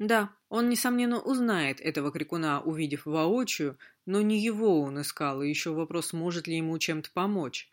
Да, он, несомненно, узнает этого крикуна, увидев воочию, но не его он искал, и еще вопрос, может ли ему чем-то помочь.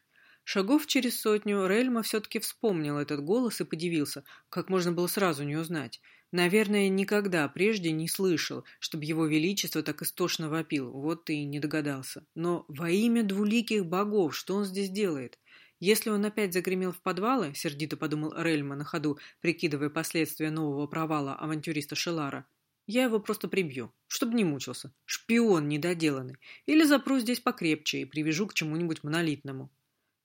Шагов через сотню Рельма все-таки вспомнил этот голос и подивился, как можно было сразу не узнать. Наверное, никогда прежде не слышал, чтобы его величество так истошно вопил, вот и не догадался. Но во имя двуликих богов, что он здесь делает? Если он опять загремел в подвалы, сердито подумал Рельма на ходу, прикидывая последствия нового провала авантюриста Шелара, я его просто прибью, чтобы не мучился. Шпион недоделанный. Или запру здесь покрепче и привяжу к чему-нибудь монолитному.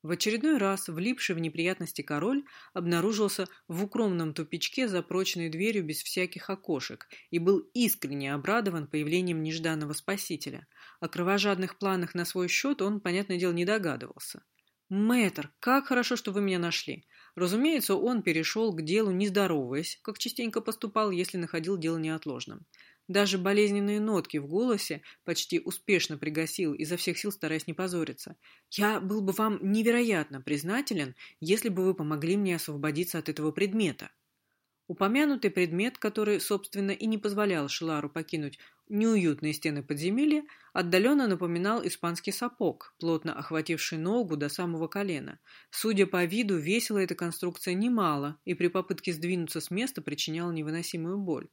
В очередной раз влипший в неприятности король обнаружился в укромном тупичке за прочной дверью без всяких окошек и был искренне обрадован появлением нежданного спасителя. О кровожадных планах на свой счет он, понятное дело, не догадывался. «Мэтр, как хорошо, что вы меня нашли!» Разумеется, он перешел к делу не здороваясь, как частенько поступал, если находил дело неотложным. Даже болезненные нотки в голосе почти успешно пригасил, изо всех сил стараясь не позориться. «Я был бы вам невероятно признателен, если бы вы помогли мне освободиться от этого предмета». Упомянутый предмет, который, собственно, и не позволял Шилару покинуть неуютные стены подземелья, отдаленно напоминал испанский сапог, плотно охвативший ногу до самого колена. Судя по виду, весила эта конструкция немало и при попытке сдвинуться с места причиняла невыносимую боль.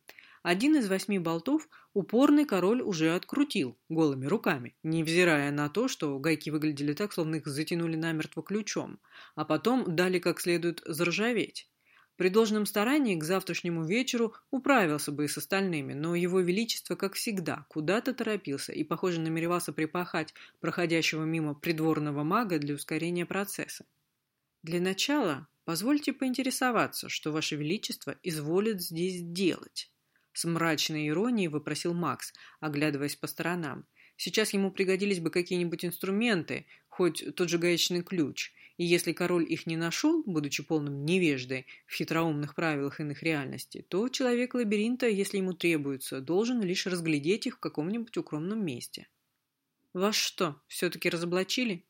Один из восьми болтов упорный король уже открутил голыми руками, невзирая на то, что гайки выглядели так, словно их затянули намертво ключом, а потом дали как следует заржаветь. При должном старании к завтрашнему вечеру управился бы и с остальными, но его величество, как всегда, куда-то торопился и, похоже, намеревался припахать проходящего мимо придворного мага для ускорения процесса. Для начала позвольте поинтересоваться, что ваше величество изволит здесь делать. С мрачной иронией вопросил Макс, оглядываясь по сторонам. Сейчас ему пригодились бы какие-нибудь инструменты, хоть тот же гаечный ключ. И если король их не нашел, будучи полным невеждой в хитроумных правилах иных реальностей, то человек лабиринта, если ему требуется, должен лишь разглядеть их в каком-нибудь укромном месте. «Вас что, все-таки разоблачили?»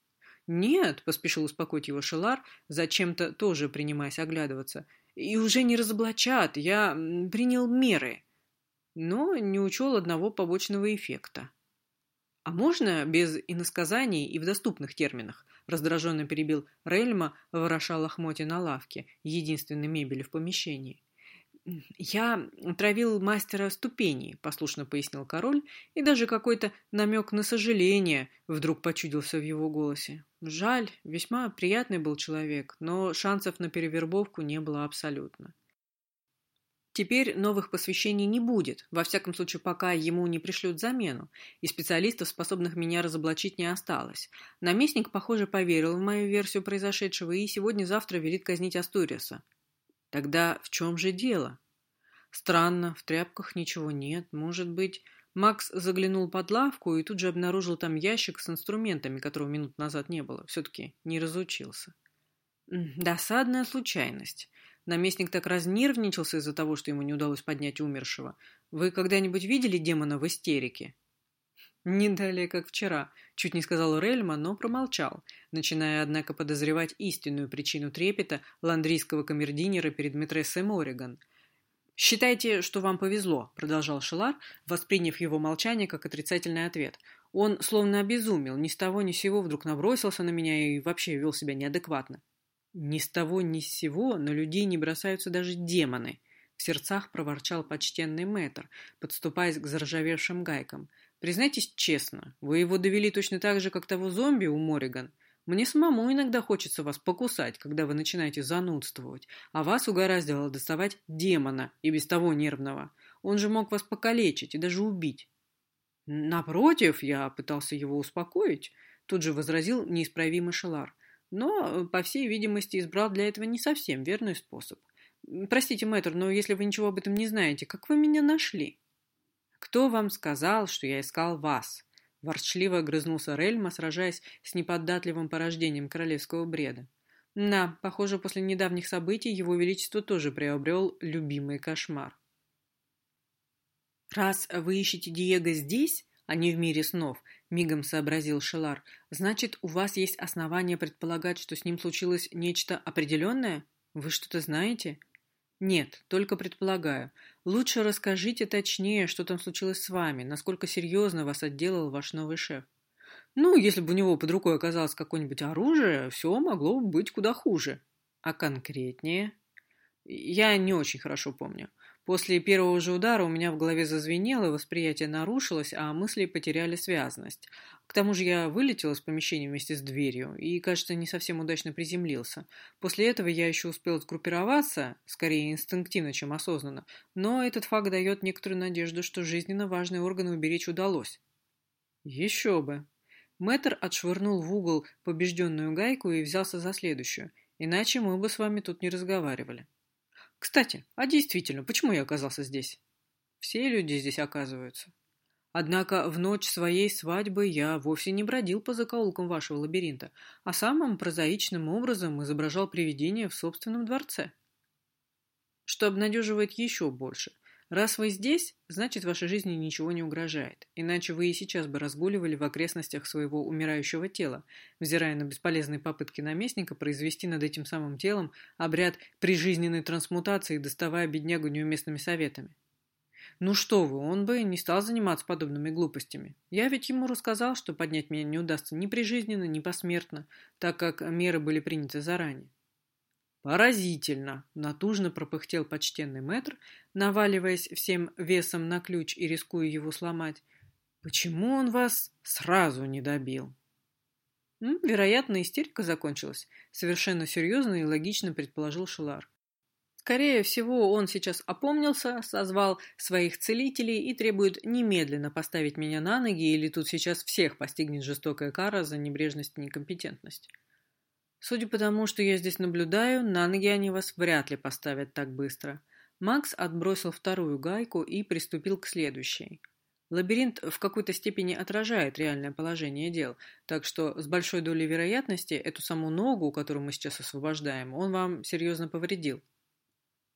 «Нет», — поспешил успокоить его Шелар, зачем-то тоже принимаясь оглядываться. «И уже не разоблачат, я принял меры» но не учел одного побочного эффекта. «А можно без иносказаний и в доступных терминах?» раздраженно перебил Рельма, вороша лохмотья на лавке, единственной мебели в помещении. «Я травил мастера ступеней», — послушно пояснил король, и даже какой-то намек на сожаление вдруг почудился в его голосе. Жаль, весьма приятный был человек, но шансов на перевербовку не было абсолютно. Теперь новых посвящений не будет, во всяком случае, пока ему не пришлют замену, и специалистов, способных меня разоблачить, не осталось. Наместник, похоже, поверил в мою версию произошедшего и сегодня-завтра велит казнить Астуриаса. Тогда в чем же дело? Странно, в тряпках ничего нет. Может быть, Макс заглянул под лавку и тут же обнаружил там ящик с инструментами, которого минут назад не было. Все-таки не разучился. Досадная случайность. Наместник так разнервничался из-за того, что ему не удалось поднять умершего. Вы когда-нибудь видели демона в истерике? Не далее, как вчера, чуть не сказал Рельма, но промолчал, начиная, однако, подозревать истинную причину трепета ландрийского камердинера перед митрессой Мориган. «Считайте, что вам повезло», — продолжал Шелар, восприняв его молчание как отрицательный ответ. Он словно обезумел, ни с того ни с сего вдруг набросился на меня и вообще вел себя неадекватно. Ни с того ни с сего на людей не бросаются даже демоны. В сердцах проворчал почтенный мэтр, подступаясь к заржавевшим гайкам. Признайтесь честно, вы его довели точно так же, как того зомби у Мориган. Мне самому иногда хочется вас покусать, когда вы начинаете занудствовать, а вас угораздило доставать демона, и без того нервного. Он же мог вас покалечить и даже убить. Напротив, я пытался его успокоить, тут же возразил неисправимый Шелар но, по всей видимости, избрал для этого не совсем верный способ. Простите, мэтр, но если вы ничего об этом не знаете, как вы меня нашли? Кто вам сказал, что я искал вас? Ворчливо огрызнулся Рельма, сражаясь с неподатливым порождением королевского бреда. Да, похоже, после недавних событий его величество тоже приобрел любимый кошмар. «Раз вы ищете Диего здесь, а не в мире снов, мигом сообразил Шелар. Значит, у вас есть основания предполагать, что с ним случилось нечто определенное? Вы что-то знаете? Нет, только предполагаю. Лучше расскажите точнее, что там случилось с вами, насколько серьезно вас отделал ваш новый шеф. Ну, если бы у него под рукой оказалось какое-нибудь оружие, все могло бы быть куда хуже. А конкретнее? Я не очень хорошо помню. После первого же удара у меня в голове зазвенело, восприятие нарушилось, а мысли потеряли связность. К тому же я вылетел из помещения вместе с дверью и, кажется, не совсем удачно приземлился. После этого я еще успел сгруппироваться, скорее инстинктивно, чем осознанно, но этот факт дает некоторую надежду, что жизненно важные органы уберечь удалось. Еще бы. Мэтр отшвырнул в угол побежденную гайку и взялся за следующую, иначе мы бы с вами тут не разговаривали. Кстати, а действительно, почему я оказался здесь? Все люди здесь оказываются. Однако в ночь своей свадьбы я вовсе не бродил по закоулкам вашего лабиринта, а самым прозаичным образом изображал привидение в собственном дворце. Что обнадеживает еще больше – Раз вы здесь, значит, вашей жизни ничего не угрожает, иначе вы и сейчас бы разгуливали в окрестностях своего умирающего тела, взирая на бесполезные попытки наместника произвести над этим самым телом обряд прижизненной трансмутации, доставая беднягу неуместными советами. Ну что вы, он бы не стал заниматься подобными глупостями. Я ведь ему рассказал, что поднять меня не удастся ни прижизненно, ни посмертно, так как меры были приняты заранее. «Поразительно!» — натужно пропыхтел почтенный мэтр, наваливаясь всем весом на ключ и рискуя его сломать. «Почему он вас сразу не добил?» «Вероятно, истерика закончилась», — совершенно серьезно и логично предположил Шелар. Скорее всего, он сейчас опомнился, созвал своих целителей и требует немедленно поставить меня на ноги, или тут сейчас всех постигнет жестокая кара за небрежность и некомпетентность. Судя по тому, что я здесь наблюдаю, на ноги они вас вряд ли поставят так быстро. Макс отбросил вторую гайку и приступил к следующей. Лабиринт в какой-то степени отражает реальное положение дел, так что с большой долей вероятности эту саму ногу, которую мы сейчас освобождаем, он вам серьезно повредил.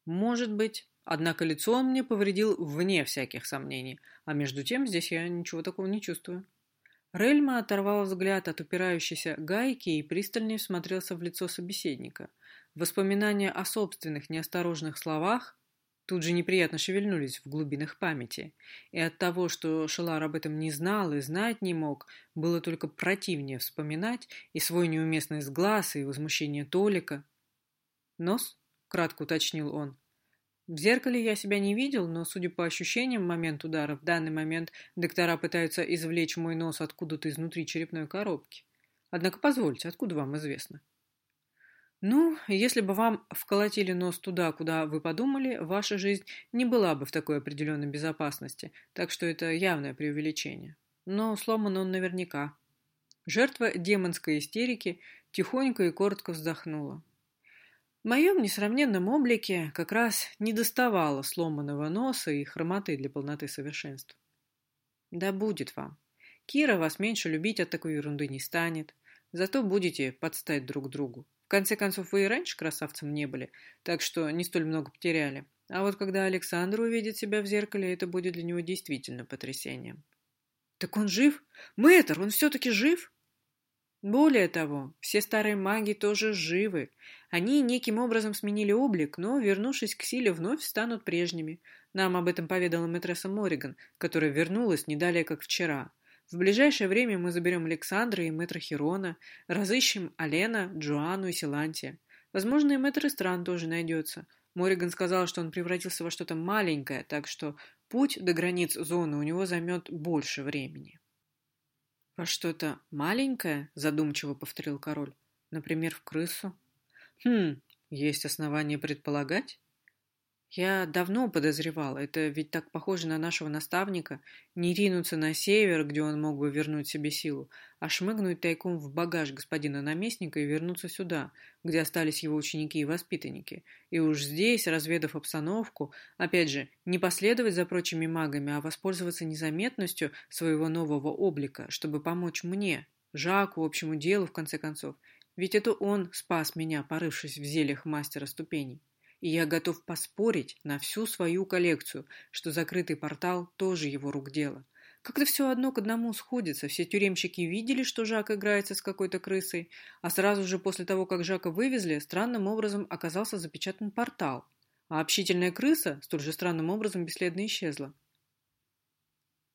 Может быть, однако лицо он мне повредил вне всяких сомнений, а между тем здесь я ничего такого не чувствую. Рельма оторвал взгляд от упирающейся гайки и пристальнее всмотрелся в лицо собеседника. Воспоминания о собственных неосторожных словах тут же неприятно шевельнулись в глубинах памяти, и от того, что Шелар об этом не знал и знать не мог, было только противнее вспоминать и свой неуместный сглаз, и возмущение Толика. «Нос?» — кратко уточнил он. В зеркале я себя не видел, но, судя по ощущениям момент удара, в данный момент доктора пытаются извлечь мой нос откуда-то изнутри черепной коробки. Однако позвольте, откуда вам известно? Ну, если бы вам вколотили нос туда, куда вы подумали, ваша жизнь не была бы в такой определенной безопасности, так что это явное преувеличение. Но сломан он наверняка. Жертва демонской истерики тихонько и коротко вздохнула. В моем несравненном облике как раз не доставало сломанного носа и хромоты для полноты совершенства. Да будет вам. Кира вас меньше любить от такой ерунды не станет. Зато будете подстать друг другу. В конце концов, вы и раньше красавцем не были, так что не столь много потеряли. А вот когда Александр увидит себя в зеркале, это будет для него действительно потрясением. Так он жив? Мэтр, он все-таки жив? Более того, все старые маги тоже живы. Они неким образом сменили облик, но, вернувшись к силе, вновь станут прежними. Нам об этом поведала мэтресса Мориган, которая вернулась не далее, как вчера. В ближайшее время мы заберем Александра и мэтра Хирона, разыщем Алена, Джоанну и Силантия. Возможно, и мэтр Стран тоже найдется. Мориган сказал, что он превратился во что-то маленькое, так что путь до границ зоны у него займет больше времени. «Во что-то маленькое?» – задумчиво повторил король. «Например, в крысу?» «Хм, есть основания предполагать?» Я давно подозревал, это ведь так похоже на нашего наставника, не ринуться на север, где он мог бы вернуть себе силу, а шмыгнуть тайком в багаж господина наместника и вернуться сюда, где остались его ученики и воспитанники. И уж здесь, разведав обстановку, опять же, не последовать за прочими магами, а воспользоваться незаметностью своего нового облика, чтобы помочь мне, Жаку, общему делу, в конце концов. Ведь это он спас меня, порывшись в зельях мастера ступеней и я готов поспорить на всю свою коллекцию, что закрытый портал тоже его рук дело. Как-то все одно к одному сходится. Все тюремщики видели, что Жак играется с какой-то крысой, а сразу же после того, как Жака вывезли, странным образом оказался запечатан портал, а общительная крыса столь же странным образом бесследно исчезла.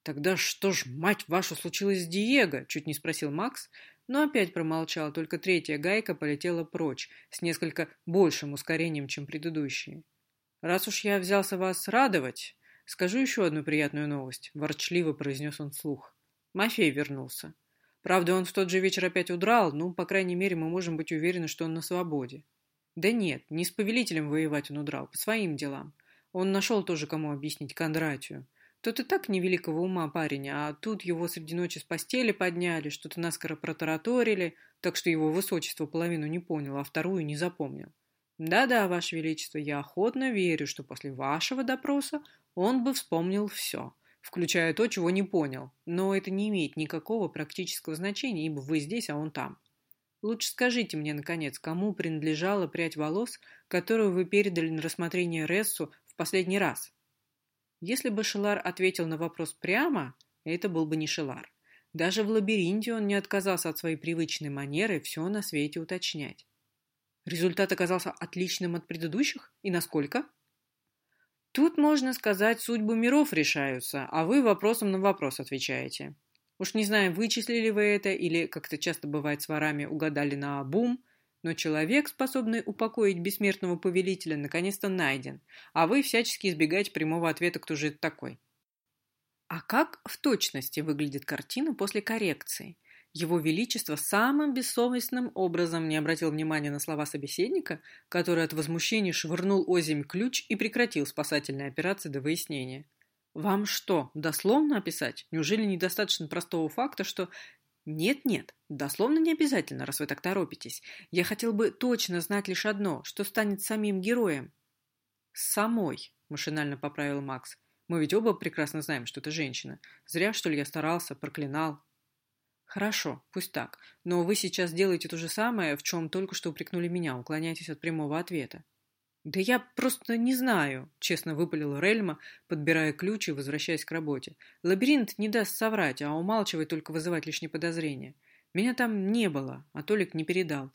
«Тогда что ж, мать вашу, случилось с Диего?» – чуть не спросил Макс, но опять промолчал, только третья гайка полетела прочь, с несколько большим ускорением, чем предыдущие. «Раз уж я взялся вас радовать, скажу еще одну приятную новость», – ворчливо произнес он вслух. Мафей вернулся. Правда, он в тот же вечер опять удрал, ну, по крайней мере, мы можем быть уверены, что он на свободе. Да нет, не с повелителем воевать он удрал, по своим делам. Он нашел тоже, кому объяснить Кондратию. Тот и так невеликого ума парень, а тут его среди ночи с постели подняли, что-то наскоро протараторили, так что его высочество половину не понял, а вторую не запомнил. Да-да, Ваше Величество, я охотно верю, что после вашего допроса он бы вспомнил все, включая то, чего не понял. Но это не имеет никакого практического значения, ибо вы здесь, а он там. Лучше скажите мне, наконец, кому принадлежала прядь волос, которую вы передали на рассмотрение Рессу в последний раз? Если бы Шелар ответил на вопрос прямо, это был бы не Шелар. Даже в лабиринте он не отказался от своей привычной манеры все на свете уточнять. Результат оказался отличным от предыдущих? И насколько? Тут, можно сказать, судьбы миров решаются, а вы вопросом на вопрос отвечаете. Уж не знаю, вычислили вы это или, как это часто бывает с ворами, угадали на бум, но человек, способный упокоить бессмертного повелителя, наконец-то найден, а вы всячески избегаете прямого ответа «Кто же это такой?». А как в точности выглядит картина после коррекции? Его Величество самым бессовестным образом не обратил внимания на слова собеседника, который от возмущения швырнул озимь ключ и прекратил спасательные операции до выяснения. Вам что, дословно описать? Неужели недостаточно простого факта, что «Нет-нет, дословно не обязательно, раз вы так торопитесь. Я хотел бы точно знать лишь одно, что станет самим героем». «Самой», – машинально поправил Макс. «Мы ведь оба прекрасно знаем, что ты женщина. Зря, что ли, я старался, проклинал». «Хорошо, пусть так. Но вы сейчас делаете то же самое, в чем только что упрекнули меня, уклоняетесь от прямого ответа». «Да я просто не знаю», — честно выпалил Рельма, подбирая ключ и возвращаясь к работе. «Лабиринт не даст соврать, а умалчивать только вызывать лишние подозрения. Меня там не было, а Толик не передал».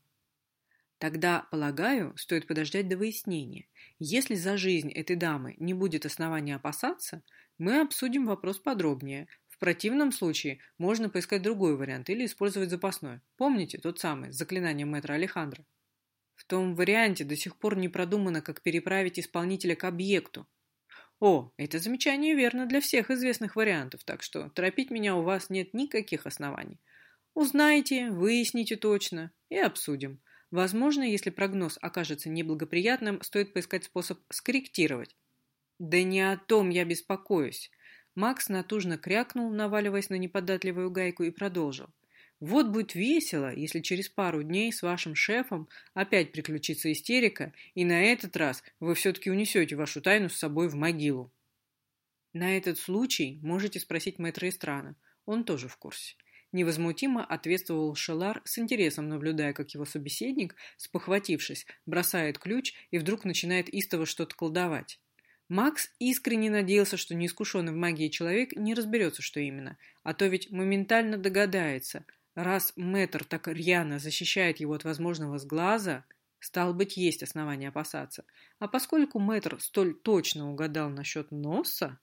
Тогда, полагаю, стоит подождать до выяснения. Если за жизнь этой дамы не будет основания опасаться, мы обсудим вопрос подробнее. В противном случае можно поискать другой вариант или использовать запасной. Помните тот самый, с заклинанием мэтра Алехандро? В том варианте до сих пор не продумано, как переправить исполнителя к объекту. О, это замечание верно для всех известных вариантов, так что торопить меня у вас нет никаких оснований. Узнаете, выясните точно и обсудим. Возможно, если прогноз окажется неблагоприятным, стоит поискать способ скорректировать. Да не о том я беспокоюсь. Макс натужно крякнул, наваливаясь на неподатливую гайку, и продолжил. Вот будет весело, если через пару дней с вашим шефом опять приключится истерика, и на этот раз вы все-таки унесете вашу тайну с собой в могилу. На этот случай можете спросить мэтра Истрана. Он тоже в курсе. Невозмутимо ответствовал Шелар, с интересом наблюдая, как его собеседник, спохватившись, бросает ключ и вдруг начинает истово что-то колдовать. Макс искренне надеялся, что неискушенный в магии человек не разберется, что именно, а то ведь моментально догадается – Раз мэтр так рьяно защищает его от возможного сглаза, стал быть, есть основания опасаться. А поскольку мэтр столь точно угадал насчет носа,